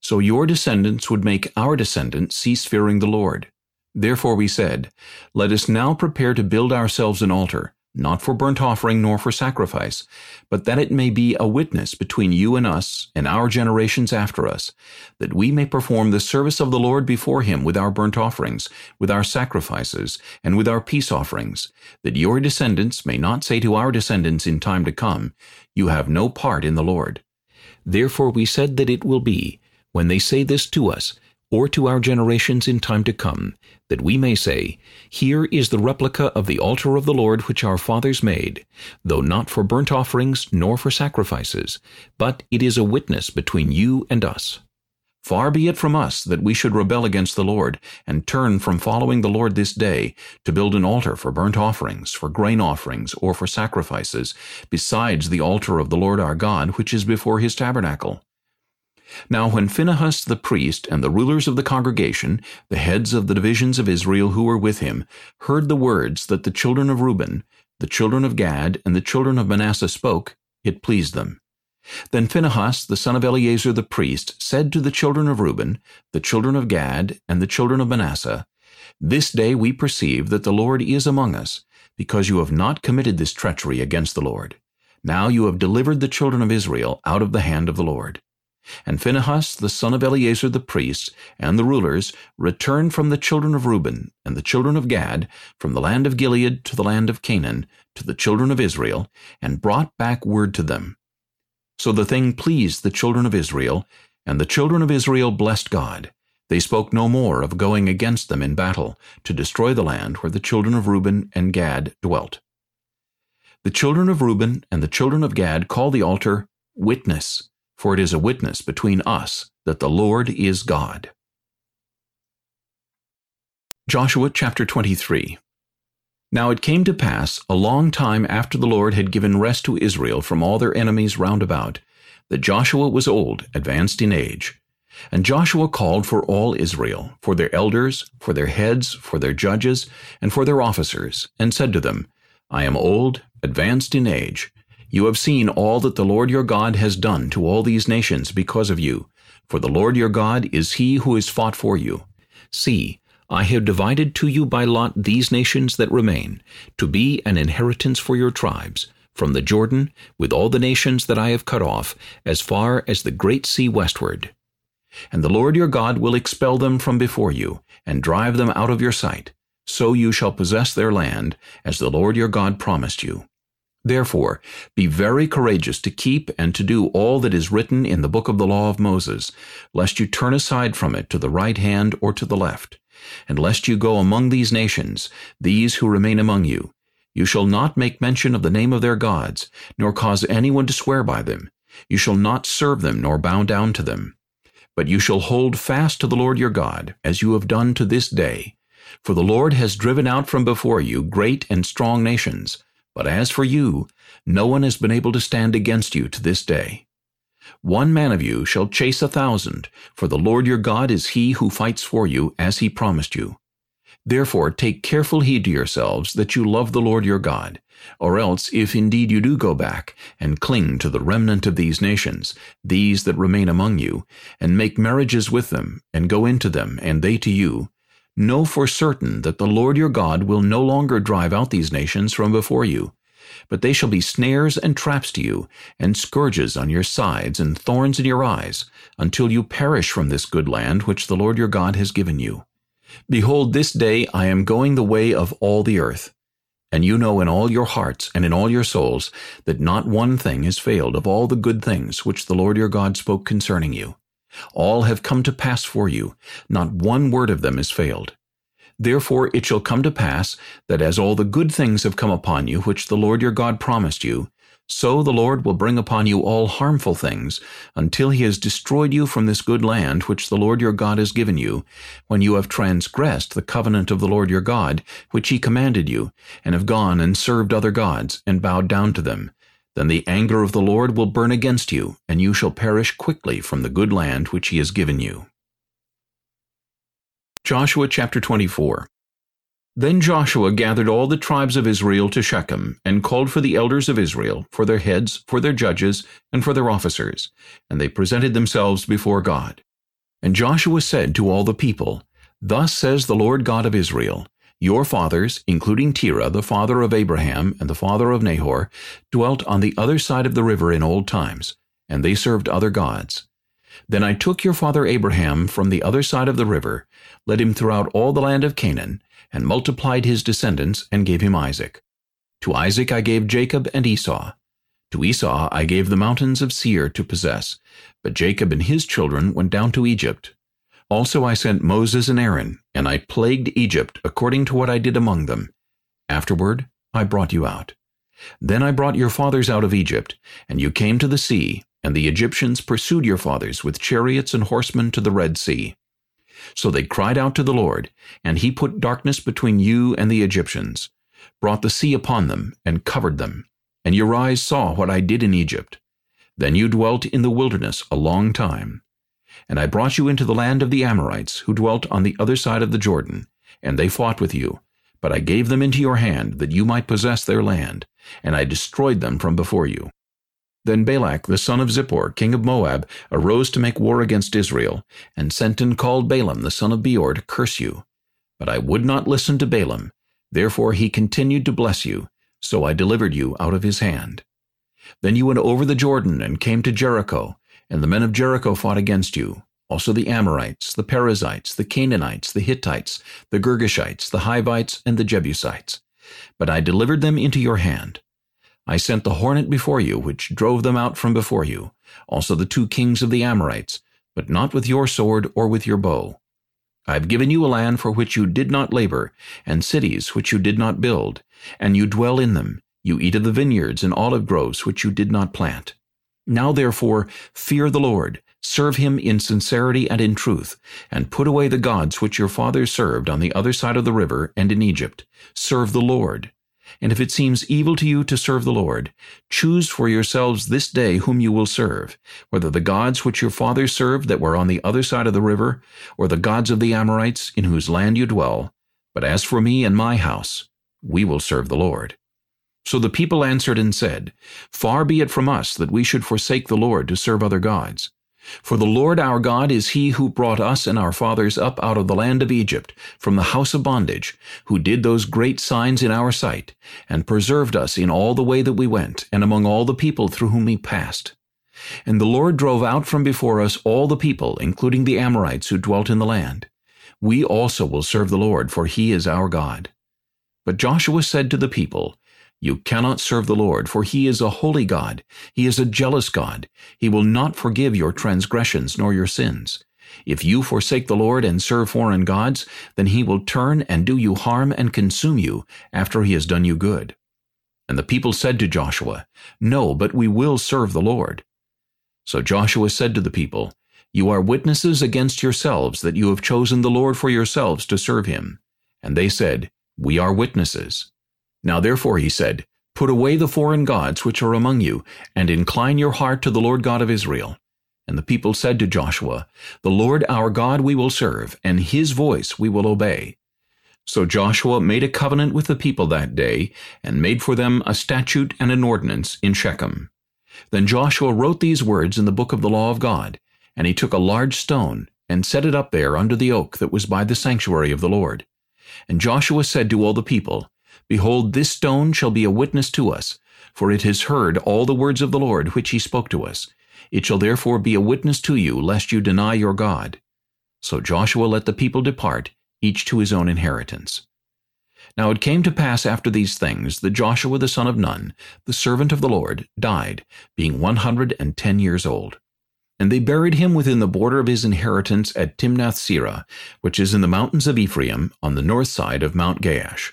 So your descendants would make our descendants cease fearing the Lord. Therefore we said, Let us now prepare to build ourselves an altar, not for burnt offering nor for sacrifice, but that it may be a witness between you and us and our generations after us, that we may perform the service of the Lord before him with our burnt offerings, with our sacrifices, and with our peace offerings, that your descendants may not say to our descendants in time to come, You have no part in the Lord. Therefore we said that it will be, when they say this to us, or to our generations in time to come, that we may say, Here is the replica of the altar of the Lord which our fathers made, though not for burnt offerings nor for sacrifices, but it is a witness between you and us. Far be it from us that we should rebel against the Lord, and turn from following the Lord this day, to build an altar for burnt offerings, for grain offerings, or for sacrifices, besides the altar of the Lord our God, which is before his tabernacle. Now when Phinehas the priest and the rulers of the congregation, the heads of the divisions of Israel who were with him, heard the words that the children of Reuben, the children of Gad, and the children of Manasseh spoke, it pleased them. Then Phinehas, the son of Eleazar the priest, said to the children of Reuben, the children of Gad, and the children of Manasseh, This day we perceive that the Lord is among us, because you have not committed this treachery against the Lord. Now you have delivered the children of Israel out of the hand of the Lord. And Phinehas, the son of Eleazar the priest, and the rulers, returned from the children of Reuben and the children of Gad, from the land of Gilead to the land of Canaan, to the children of Israel, and brought back word to them, so the thing pleased the children of Israel, and the children of Israel blessed God. They spoke no more of going against them in battle, to destroy the land where the children of Reuben and Gad dwelt. The children of Reuben and the children of Gad call the altar Witness, for it is a witness between us that the Lord is God. Joshua chapter 23 now it came to pass, a long time after the Lord had given rest to Israel from all their enemies round about, that Joshua was old, advanced in age. And Joshua called for all Israel, for their elders, for their heads, for their judges, and for their officers, and said to them, I am old, advanced in age. You have seen all that the Lord your God has done to all these nations because of you, for the Lord your God is he who has fought for you. See, I have divided to you by lot these nations that remain, to be an inheritance for your tribes, from the Jordan, with all the nations that I have cut off, as far as the great sea westward. And the Lord your God will expel them from before you, and drive them out of your sight. So you shall possess their land, as the Lord your God promised you. Therefore, be very courageous to keep and to do all that is written in the book of the law of Moses, lest you turn aside from it to the right hand or to the left, and lest you go among these nations, these who remain among you. You shall not make mention of the name of their gods, nor cause anyone to swear by them. You shall not serve them nor bow down to them. But you shall hold fast to the Lord your God, as you have done to this day. For the Lord has driven out from before you great and strong nations. But as for you, no one has been able to stand against you to this day. One man of you shall chase a thousand, for the Lord your God is he who fights for you, as he promised you. Therefore take careful heed to yourselves that you love the Lord your God, or else if indeed you do go back, and cling to the remnant of these nations, these that remain among you, and make marriages with them, and go into them, and they to you, know for certain that the Lord your God will no longer drive out these nations from before you, but they shall be snares and traps to you, and scourges on your sides, and thorns in your eyes, until you perish from this good land which the Lord your God has given you. Behold, this day I am going the way of all the earth. And you know in all your hearts and in all your souls that not one thing has failed of all the good things which the Lord your God spoke concerning you. All have come to pass for you, not one word of them has failed. Therefore it shall come to pass that as all the good things have come upon you which the Lord your God promised you, so the Lord will bring upon you all harmful things, until he has destroyed you from this good land which the Lord your God has given you, when you have transgressed the covenant of the Lord your God, which he commanded you, and have gone and served other gods, and bowed down to them. Then the anger of the Lord will burn against you, and you shall perish quickly from the good land which he has given you. Joshua chapter 24 Then Joshua gathered all the tribes of Israel to Shechem, and called for the elders of Israel, for their heads, for their judges, and for their officers, and they presented themselves before God. And Joshua said to all the people, Thus says the Lord God of Israel, Your fathers, including Terah, the father of Abraham and the father of Nahor, dwelt on the other side of the river in old times, and they served other gods. Then I took your father Abraham from the other side of the river, led him throughout all the land of Canaan, and multiplied his descendants, and gave him Isaac. To Isaac I gave Jacob and Esau. To Esau I gave the mountains of Seir to possess, but Jacob and his children went down to Egypt. Also I sent Moses and Aaron, and I plagued Egypt according to what I did among them. Afterward I brought you out. Then I brought your fathers out of Egypt, and you came to the sea, and the Egyptians pursued your fathers with chariots and horsemen to the Red Sea. So they cried out to the Lord, and he put darkness between you and the Egyptians, brought the sea upon them, and covered them. And your eyes saw what I did in Egypt. Then you dwelt in the wilderness a long time. And I brought you into the land of the Amorites, who dwelt on the other side of the Jordan, and they fought with you. But I gave them into your hand, that you might possess their land, and I destroyed them from before you. Then Balak the son of Zippor, king of Moab, arose to make war against Israel, and sent and called Balaam the son of Beor to curse you. But I would not listen to Balaam. Therefore he continued to bless you, so I delivered you out of his hand. Then you went over the Jordan and came to Jericho, and the men of Jericho fought against you, also the Amorites, the Perizzites, the Canaanites, the Hittites, the Girgashites, the Hivites, and the Jebusites. But I delivered them into your hand. I sent the hornet before you, which drove them out from before you, also the two kings of the Amorites, but not with your sword or with your bow. I have given you a land for which you did not labor, and cities which you did not build, and you dwell in them. You eat of the vineyards and olive groves which you did not plant. Now therefore fear the Lord, serve him in sincerity and in truth, and put away the gods which your fathers served on the other side of the river and in Egypt. Serve the Lord. And if it seems evil to you to serve the Lord, choose for yourselves this day whom you will serve, whether the gods which your fathers served that were on the other side of the river, or the gods of the Amorites in whose land you dwell. But as for me and my house, we will serve the Lord. So the people answered and said, Far be it from us that we should forsake the Lord to serve other gods. For the Lord our God is he who brought us and our fathers up out of the land of Egypt, from the house of bondage, who did those great signs in our sight, and preserved us in all the way that we went, and among all the people through whom we passed. And the Lord drove out from before us all the people, including the Amorites who dwelt in the land. We also will serve the Lord, for he is our God. But Joshua said to the people, you cannot serve the Lord, for he is a holy God. He is a jealous God. He will not forgive your transgressions nor your sins. If you forsake the Lord and serve foreign gods, then he will turn and do you harm and consume you after he has done you good. And the people said to Joshua, No, but we will serve the Lord. So Joshua said to the people, You are witnesses against yourselves that you have chosen the Lord for yourselves to serve him. And they said, We are witnesses. Now therefore he said, Put away the foreign gods which are among you, and incline your heart to the Lord God of Israel. And the people said to Joshua, The Lord our God we will serve, and his voice we will obey. So Joshua made a covenant with the people that day, and made for them a statute and an ordinance in Shechem. Then Joshua wrote these words in the book of the law of God, and he took a large stone, and set it up there under the oak that was by the sanctuary of the Lord. And Joshua said to all the people, Behold, this stone shall be a witness to us, for it has heard all the words of the Lord which he spoke to us. It shall therefore be a witness to you, lest you deny your God. So Joshua let the people depart, each to his own inheritance. Now it came to pass after these things that Joshua the son of Nun, the servant of the Lord, died, being one hundred and ten years old. And they buried him within the border of his inheritance at Timnath-serah, which is in the mountains of Ephraim, on the north side of Mount Gaash.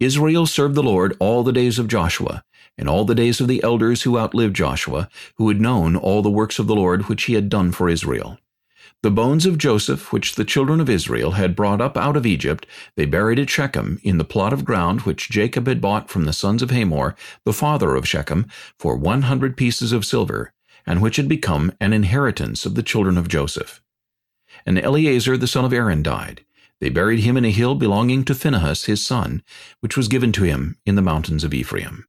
Israel served the Lord all the days of Joshua, and all the days of the elders who outlived Joshua, who had known all the works of the Lord which he had done for Israel. The bones of Joseph, which the children of Israel had brought up out of Egypt, they buried at Shechem, in the plot of ground which Jacob had bought from the sons of Hamor, the father of Shechem, for one hundred pieces of silver, and which had become an inheritance of the children of Joseph. And Eleazar the son of Aaron died. They buried him in a hill belonging to Phinehas his son, which was given to him in the mountains of Ephraim.